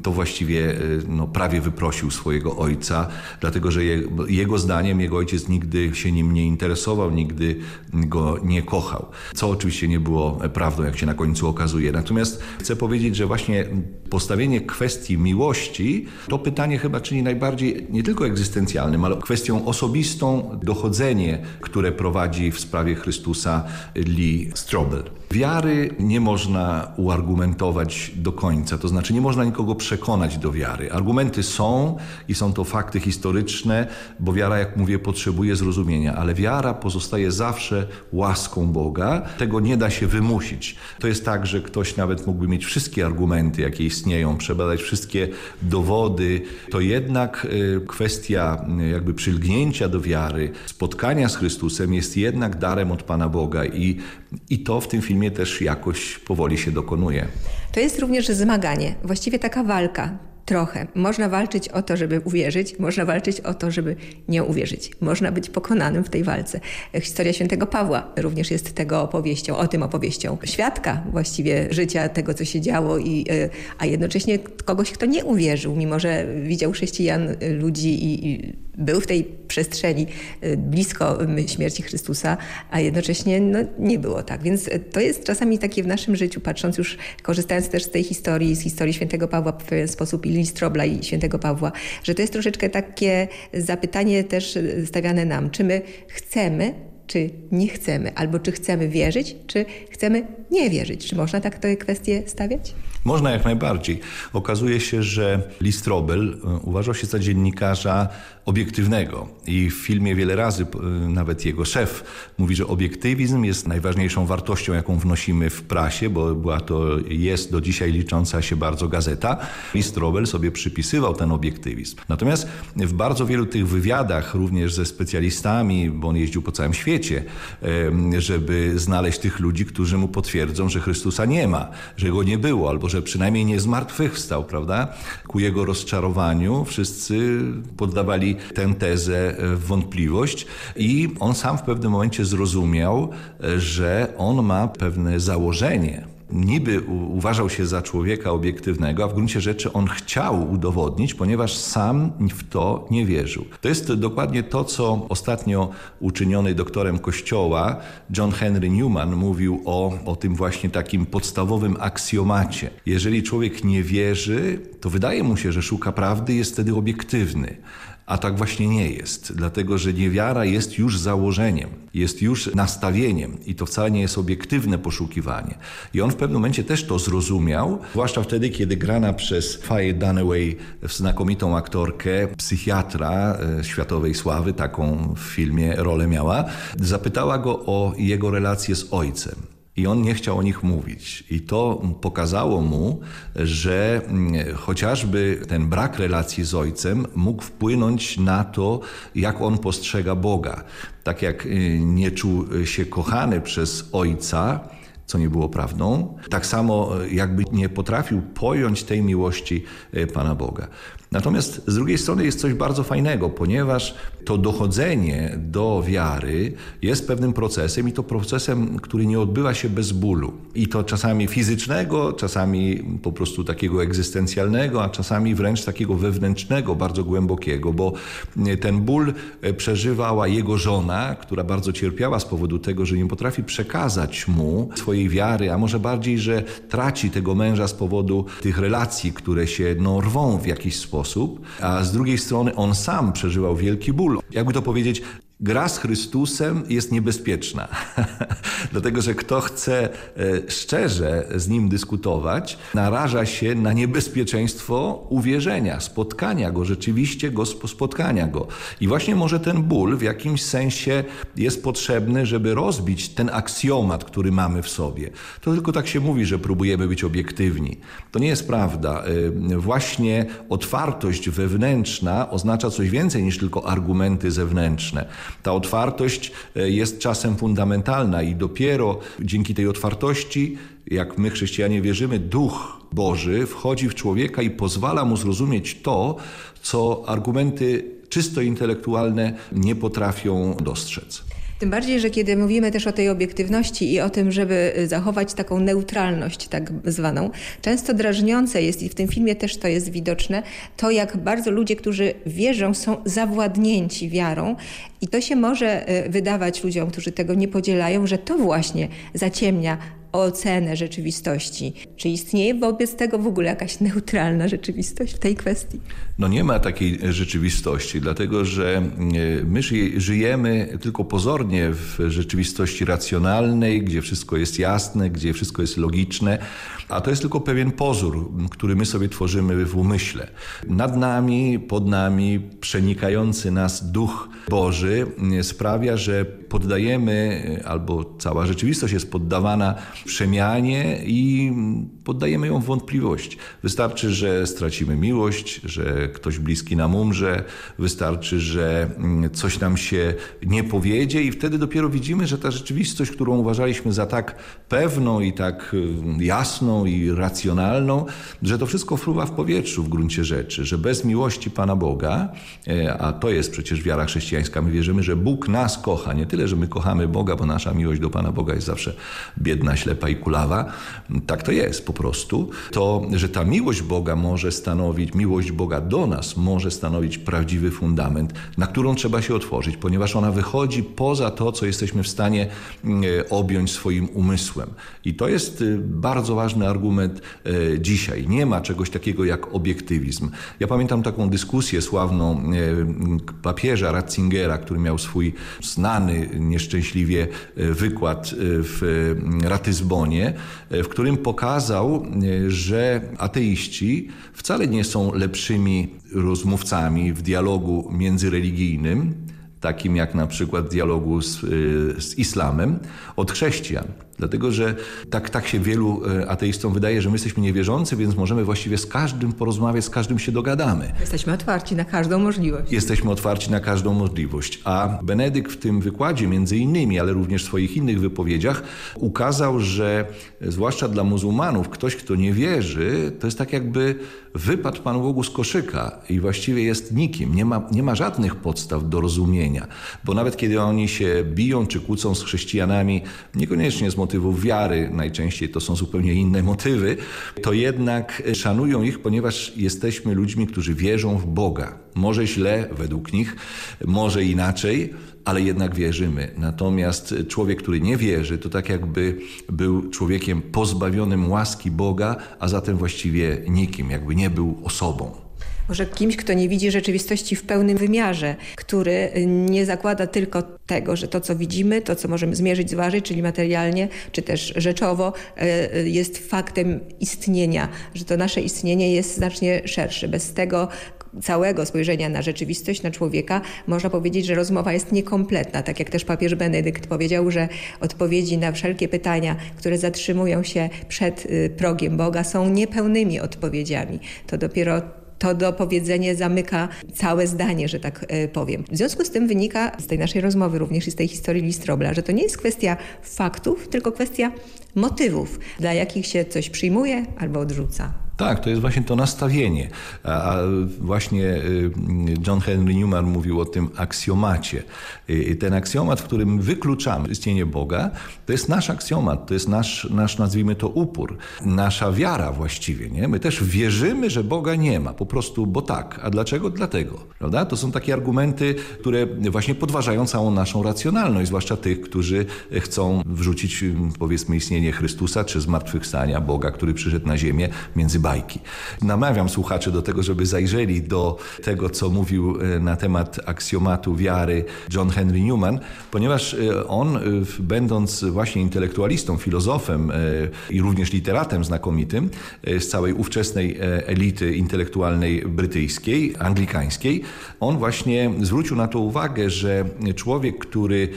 to właściwie no, prawie wyprosił swojego ojca, dlatego że je, jego zdaniem jego ojciec nigdy się nim nie interesował, nigdy go nie kochał. Co oczywiście nie było prawdą, jak się na końcu okazuje. Natomiast chcę powiedzieć, że właśnie postawienie kwestii miłości to pytanie chyba czyni najbardziej nie tylko egzystencjalnym, ale kwestią osobistą dochodzenie, które prowadzi w sprawie Chrystusa Lee Strobel. Wiary nie można uargumentować do końca, to znaczy nie można nikogo przekonać do wiary. Argumenty argumenty są i są to fakty historyczne, bo wiara, jak mówię, potrzebuje zrozumienia, ale wiara pozostaje zawsze łaską Boga. Tego nie da się wymusić. To jest tak, że ktoś nawet mógłby mieć wszystkie argumenty, jakie istnieją, przebadać wszystkie dowody. To jednak y, kwestia y, jakby przylgnięcia do wiary, spotkania z Chrystusem jest jednak darem od Pana Boga i, i to w tym filmie też jakoś powoli się dokonuje. To jest również zmaganie, właściwie taka walka. Trochę. Można walczyć o to, żeby uwierzyć, można walczyć o to, żeby nie uwierzyć. Można być pokonanym w tej walce. Historia świętego Pawła również jest tego opowieścią, o tym opowieścią. Świadka właściwie życia, tego co się działo, i, e, a jednocześnie kogoś, kto nie uwierzył, mimo że widział chrześcijan, e, ludzi i, i był w tej przestrzeni e, blisko śmierci Chrystusa, a jednocześnie no, nie było tak. Więc to jest czasami takie w naszym życiu, patrząc już, korzystając też z tej historii, z historii świętego Pawła w pewien sposób i Listrobla i świętego Pawła, że to jest troszeczkę takie zapytanie też stawiane nam, czy my chcemy czy nie chcemy, albo czy chcemy wierzyć, czy chcemy nie wierzyć. Czy można tak te kwestie stawiać? Można jak najbardziej. Okazuje się, że Listrobel uważał się za dziennikarza obiektywnego i w filmie wiele razy nawet jego szef mówi, że obiektywizm jest najważniejszą wartością, jaką wnosimy w prasie, bo była to jest do dzisiaj licząca się bardzo gazeta. Listrobel sobie przypisywał ten obiektywizm. Natomiast w bardzo wielu tych wywiadach, również ze specjalistami, bo on jeździł po całym świecie, żeby znaleźć tych ludzi, którzy mu potwierdzą, że Chrystusa nie ma, że go nie było, albo że przynajmniej nie zmartwychwstał, prawda? Ku jego rozczarowaniu wszyscy poddawali tę tezę w wątpliwość i on sam w pewnym momencie zrozumiał, że on ma pewne założenie, niby uważał się za człowieka obiektywnego, a w gruncie rzeczy on chciał udowodnić, ponieważ sam w to nie wierzył. To jest dokładnie to, co ostatnio uczyniony doktorem Kościoła John Henry Newman mówił o, o tym właśnie takim podstawowym aksjomacie. Jeżeli człowiek nie wierzy, to wydaje mu się, że szuka prawdy, jest wtedy obiektywny. A tak właśnie nie jest, dlatego że niewiara jest już założeniem, jest już nastawieniem i to wcale nie jest obiektywne poszukiwanie. I on w pewnym momencie też to zrozumiał, zwłaszcza wtedy, kiedy grana przez Faye Dunaway znakomitą aktorkę, psychiatra e, światowej sławy, taką w filmie rolę miała, zapytała go o jego relację z ojcem. I on nie chciał o nich mówić. I to pokazało mu, że mm, chociażby ten brak relacji z ojcem mógł wpłynąć na to, jak on postrzega Boga. Tak jak y, nie czuł się kochany przez ojca, co nie było prawdą, tak samo y, jakby nie potrafił pojąć tej miłości y, Pana Boga. Natomiast z drugiej strony jest coś bardzo fajnego, ponieważ to dochodzenie do wiary jest pewnym procesem i to procesem, który nie odbywa się bez bólu. I to czasami fizycznego, czasami po prostu takiego egzystencjalnego, a czasami wręcz takiego wewnętrznego, bardzo głębokiego, bo ten ból przeżywała jego żona, która bardzo cierpiała z powodu tego, że nie potrafi przekazać mu swojej wiary, a może bardziej, że traci tego męża z powodu tych relacji, które się no, rwą w jakiś sposób sposób, a z drugiej strony on sam przeżywał wielki ból. Jakby to powiedzieć, Gra z Chrystusem jest niebezpieczna, *laughs* dlatego że kto chce e, szczerze z nim dyskutować, naraża się na niebezpieczeństwo uwierzenia, spotkania go, rzeczywiście go, spotkania go. I właśnie może ten ból w jakimś sensie jest potrzebny, żeby rozbić ten aksjomat, który mamy w sobie. To tylko tak się mówi, że próbujemy być obiektywni. To nie jest prawda. E, właśnie otwartość wewnętrzna oznacza coś więcej niż tylko argumenty zewnętrzne. Ta otwartość e, jest czasem fundamentalna i dopiero dzięki tej otwartości, jak my chrześcijanie wierzymy, Duch Boży wchodzi w człowieka i pozwala mu zrozumieć to, co argumenty czysto intelektualne nie potrafią dostrzec. Tym bardziej, że kiedy mówimy też o tej obiektywności i o tym, żeby zachować taką neutralność tak zwaną, często drażniące jest i w tym filmie też to jest widoczne, to jak bardzo ludzie, którzy wierzą, są zawładnięci wiarą. I to się może wydawać ludziom, którzy tego nie podzielają, że to właśnie zaciemnia ocenę rzeczywistości. Czy istnieje wobec tego w ogóle jakaś neutralna rzeczywistość w tej kwestii? No nie ma takiej rzeczywistości, dlatego że e, my żyjemy tylko pozornie w rzeczywistości racjonalnej, gdzie wszystko jest jasne, gdzie wszystko jest logiczne, a to jest tylko pewien pozór, który my sobie tworzymy w umyśle. Nad nami, pod nami, przenikający nas Duch Boży sprawia, że poddajemy, albo cała rzeczywistość jest poddawana przemianie i poddajemy ją wątpliwość. Wystarczy, że stracimy miłość, że ktoś bliski nam umrze, wystarczy, że coś nam się nie powiedzie i wtedy dopiero widzimy, że ta rzeczywistość, którą uważaliśmy za tak pewną i tak jasną i racjonalną, że to wszystko fruwa w powietrzu w gruncie rzeczy, że bez miłości Pana Boga, e, a to jest przecież wiara chrześcijańska, my wierzymy, że Bóg nas kocha, nie tyle, że my kochamy Boga, bo nasza miłość do Pana Boga jest zawsze biedna, ślepa i kulawa, tak to jest po prostu, to, że ta miłość Boga może stanowić, miłość Boga do nas może stanowić prawdziwy fundament, na którą trzeba się otworzyć, ponieważ ona wychodzi poza to, co jesteśmy w stanie e, objąć swoim umysłem. I to jest e, bardzo ważny argument dzisiaj. Nie ma czegoś takiego jak obiektywizm. Ja pamiętam taką dyskusję sławną papieża Ratzingera, który miał swój znany nieszczęśliwie wykład w Ratyzbonie, w którym pokazał, że ateiści wcale nie są lepszymi rozmówcami w dialogu międzyreligijnym, takim jak na przykład dialogu z, z islamem, od chrześcijan. Dlatego, że tak, tak się wielu e, ateistom wydaje, że my jesteśmy niewierzący, więc możemy właściwie z każdym porozmawiać, z każdym się dogadamy. Jesteśmy otwarci na każdą możliwość. Jesteśmy otwarci na każdą możliwość. A Benedykt w tym wykładzie, między innymi, ale również w swoich innych wypowiedziach, ukazał, że zwłaszcza dla muzułmanów, ktoś, kto nie wierzy, to jest tak jakby wypadł Panu Bogu z koszyka i właściwie jest nikim. Nie ma, nie ma żadnych podstaw do rozumienia. Bo nawet kiedy oni się biją czy kłócą z chrześcijanami, niekoniecznie z motywów wiary, najczęściej to są zupełnie inne motywy, to jednak szanują ich, ponieważ jesteśmy ludźmi, którzy wierzą w Boga. Może źle według nich, może inaczej, ale jednak wierzymy. Natomiast człowiek, który nie wierzy, to tak jakby był człowiekiem pozbawionym łaski Boga, a zatem właściwie nikim, jakby nie był osobą. Może kimś, kto nie widzi rzeczywistości w pełnym wymiarze, który nie zakłada tylko tego, że to, co widzimy, to, co możemy zmierzyć, zważyć, czyli materialnie, czy też rzeczowo, e, jest faktem istnienia, że to nasze istnienie jest znacznie szersze. Bez tego całego spojrzenia na rzeczywistość, na człowieka, można powiedzieć, że rozmowa jest niekompletna. Tak jak też papież Benedykt powiedział, że odpowiedzi na wszelkie pytania, które zatrzymują się przed y, progiem Boga są niepełnymi odpowiedziami. To dopiero to dopowiedzenie zamyka całe zdanie, że tak e, powiem. W związku z tym wynika z tej naszej rozmowy, również i z tej historii Listrobla, że to nie jest kwestia faktów, tylko kwestia motywów, dla jakich się coś przyjmuje albo odrzuca. Tak, to jest właśnie to nastawienie. A, właśnie y, John Henry Newman mówił o tym aksjomacie. Ten aksjomat, w którym wykluczamy istnienie Boga, to jest nasz aksjomat, to jest nasz, nasz nazwijmy to upór, nasza wiara właściwie. Nie? My też wierzymy, że Boga nie ma, po prostu, bo tak. A dlaczego? Dlatego. Prawda? To są takie argumenty, które właśnie podważają całą naszą racjonalność, zwłaszcza tych, którzy chcą wrzucić powiedzmy istnienie Chrystusa czy zmartwychwstania Boga, który przyszedł na ziemię między bajki. Namawiam słuchaczy do tego, żeby zajrzeli do tego, co mówił e, na temat aksjomatu wiary John Henry Newman, ponieważ e, on, e, będąc właśnie intelektualistą, filozofem i również literatem znakomitym z całej ówczesnej elity intelektualnej brytyjskiej, anglikańskiej, on właśnie zwrócił na to uwagę, że człowiek, który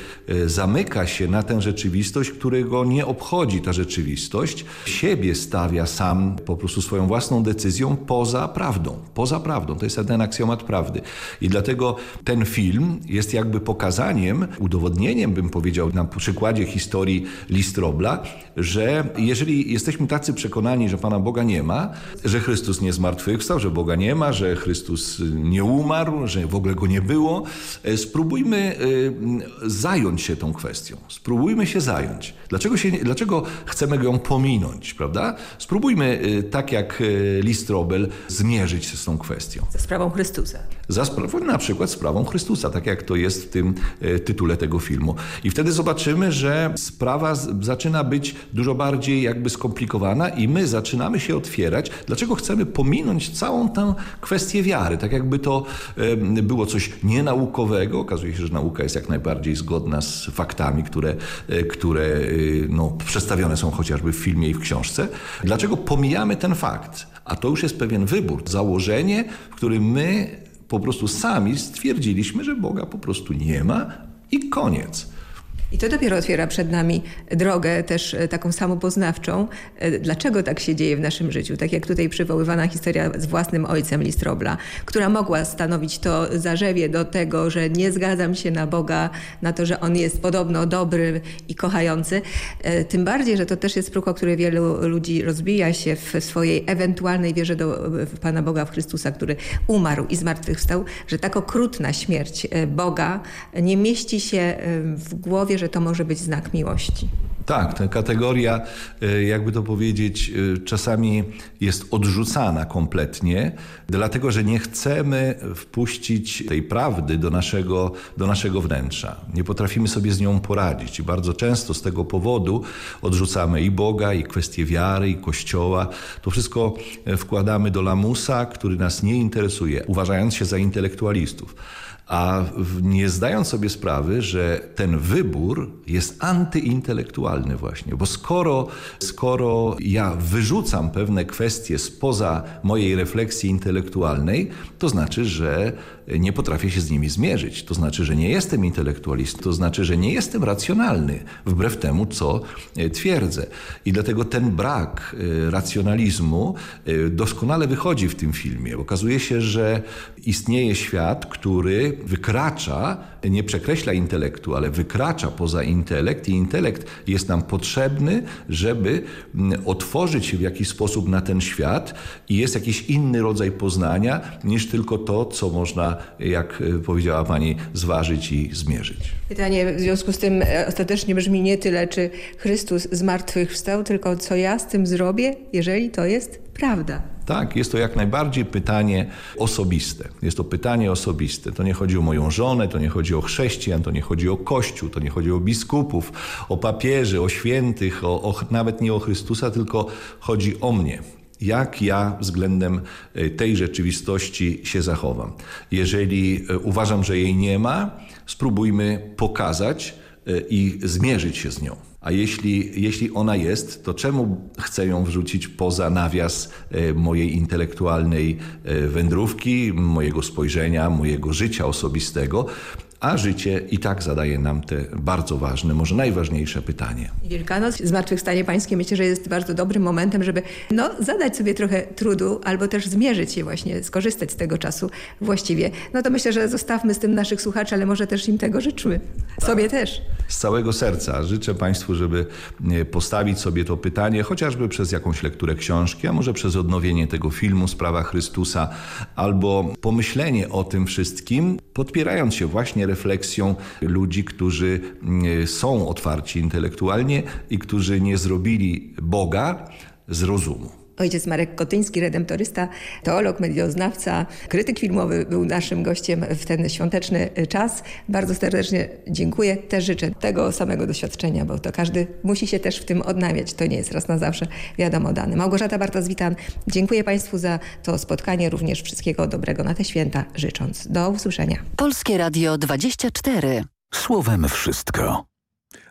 zamyka się na tę rzeczywistość, którego nie obchodzi ta rzeczywistość, siebie stawia sam po prostu swoją własną decyzją poza prawdą. Poza prawdą. To jest ten aksjomat prawdy. I dlatego ten film jest jakby pokazaniem, udowodnieniem, bym powiedział, na przykładzie historii Listrobla, że jeżeli jesteśmy tacy przekonani, że Pana Boga nie ma, że Chrystus nie zmartwychwstał, że Boga nie ma, że Chrystus nie umarł, że w ogóle Go nie było, e, spróbujmy e, zająć się tą kwestią. Spróbujmy się zająć. Dlaczego, się, dlaczego chcemy ją pominąć, prawda? Spróbujmy, e, tak jak jak e, Lee Strobel zmierzyć się z tą kwestią. Za sprawą Chrystusa. Za sprawą, na przykład sprawą Chrystusa, tak jak to jest w tym e, tytule tego filmu. I wtedy zobaczymy, że sprawa zaczyna być dużo bardziej jakby skomplikowana i my zaczynamy się otwierać. Dlaczego chcemy pominąć całą tę kwestię wiary? Tak jakby to było coś nienaukowego. Okazuje się, że nauka jest jak najbardziej zgodna z faktami, które, e, które no, przedstawione są chociażby w filmie i w książce. Dlaczego pomijamy ten fakt? A to już jest pewien wybór, założenie, w którym my po prostu sami stwierdziliśmy, że Boga po prostu nie ma i koniec. I to dopiero otwiera przed nami drogę też e, taką samopoznawczą, e, dlaczego tak się dzieje w naszym życiu. Tak jak tutaj przywoływana historia z własnym ojcem Listrobla, która mogła stanowić to zarzewie do tego, że nie zgadzam się na Boga, na to, że On jest podobno dobry i kochający. E, Tym bardziej, że to też jest próg, o który wielu ludzi rozbija się w swojej ewentualnej wierze do Pana Boga, w Chrystusa, który umarł i zmartwychwstał, że tak okrutna śmierć Boga nie mieści się w głowie, że to może być znak miłości. Tak, ta kategoria, e, jakby to powiedzieć, e, czasami jest odrzucana kompletnie, dlatego że nie chcemy wpuścić tej prawdy do naszego, do naszego wnętrza. Nie potrafimy sobie z nią poradzić i bardzo często z tego powodu odrzucamy i Boga, i kwestie wiary, i Kościoła. To wszystko e, wkładamy do lamusa, który nas nie interesuje, uważając się za intelektualistów a nie zdając sobie sprawy, że ten wybór jest antyintelektualny właśnie, bo skoro, skoro ja wyrzucam pewne kwestie spoza mojej refleksji intelektualnej, to znaczy, że nie potrafię się z nimi zmierzyć. To znaczy, że nie jestem intelektualistą, to znaczy, że nie jestem racjonalny, wbrew temu, co twierdzę. I dlatego ten brak racjonalizmu doskonale wychodzi w tym filmie. Okazuje się, że istnieje świat, który wykracza, nie przekreśla intelektu, ale wykracza poza intelekt i intelekt jest nam potrzebny, żeby otworzyć się w jakiś sposób na ten świat i jest jakiś inny rodzaj poznania niż tylko to, co można, jak powiedziała Pani, zważyć i zmierzyć. Pytanie w związku z tym ostatecznie brzmi nie tyle, czy Chrystus zmartwychwstał, tylko co ja z tym zrobię, jeżeli to jest prawda. Tak, jest to jak najbardziej pytanie osobiste. Jest to pytanie osobiste. To nie chodzi o moją żonę, to nie chodzi o chrześcijan, to nie chodzi o Kościół, to nie chodzi o biskupów, o papieży, o świętych, o, o, nawet nie o Chrystusa, tylko chodzi o mnie. Jak ja względem tej rzeczywistości się zachowam. Jeżeli uważam, że jej nie ma, spróbujmy pokazać i zmierzyć się z nią. A jeśli, jeśli ona jest, to czemu chcę ją wrzucić poza nawias mojej intelektualnej wędrówki, mojego spojrzenia, mojego życia osobistego? A życie i tak zadaje nam te bardzo ważne, może najważniejsze pytanie. Wielkanoc, Zmartwychwstanie Pańskie myślę, że jest bardzo dobrym momentem, żeby no, zadać sobie trochę trudu albo też zmierzyć się właśnie, skorzystać z tego czasu właściwie. No to myślę, że zostawmy z tym naszych słuchaczy, ale może też im tego życzmy. Sobie też. Z całego serca życzę Państwu, żeby postawić sobie to pytanie, chociażby przez jakąś lekturę książki, a może przez odnowienie tego filmu Sprawa Chrystusa, albo pomyślenie o tym wszystkim, podpierając się właśnie refleksją ludzi, którzy są otwarci intelektualnie i którzy nie zrobili Boga z rozumu. Ojciec Marek Kotyński, redemptorysta, teolog, medioznawca, krytyk filmowy był naszym gościem w ten świąteczny czas. Bardzo serdecznie dziękuję. Też życzę tego samego doświadczenia, bo to każdy musi się też w tym odnawiać. To nie jest raz na zawsze wiadomo dane. Małgorzata Bartos-Witan, dziękuję Państwu za to spotkanie. Również wszystkiego dobrego na te święta życząc. Do usłyszenia. Polskie Radio 24. Słowem wszystko.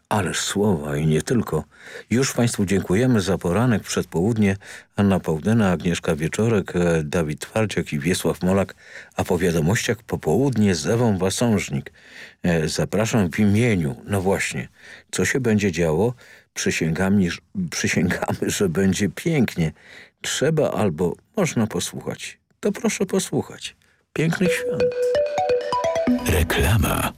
Ależ słowa i nie tylko. Już Państwu dziękujemy za poranek, przedpołudnie. Anna Pałdyna, Agnieszka Wieczorek, Dawid Twardziak i Wiesław Molak, a po wiadomościach popołudnie z Ewą Wasążnik. Zapraszam w imieniu, no właśnie, co się będzie działo? Przysięgamy, przysięgamy, że będzie pięknie. Trzeba albo można posłuchać. To proszę posłuchać. Pięknych świąt. Reklama.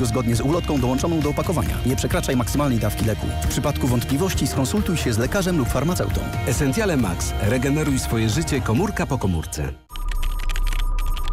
go zgodnie z ulotką dołączoną do opakowania. Nie przekraczaj maksymalnej dawki leku. W przypadku wątpliwości skonsultuj się z lekarzem lub farmaceutą. Essentiale Max. Regeneruj swoje życie komórka po komórce.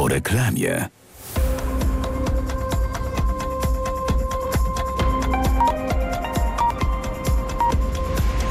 Po reklamie.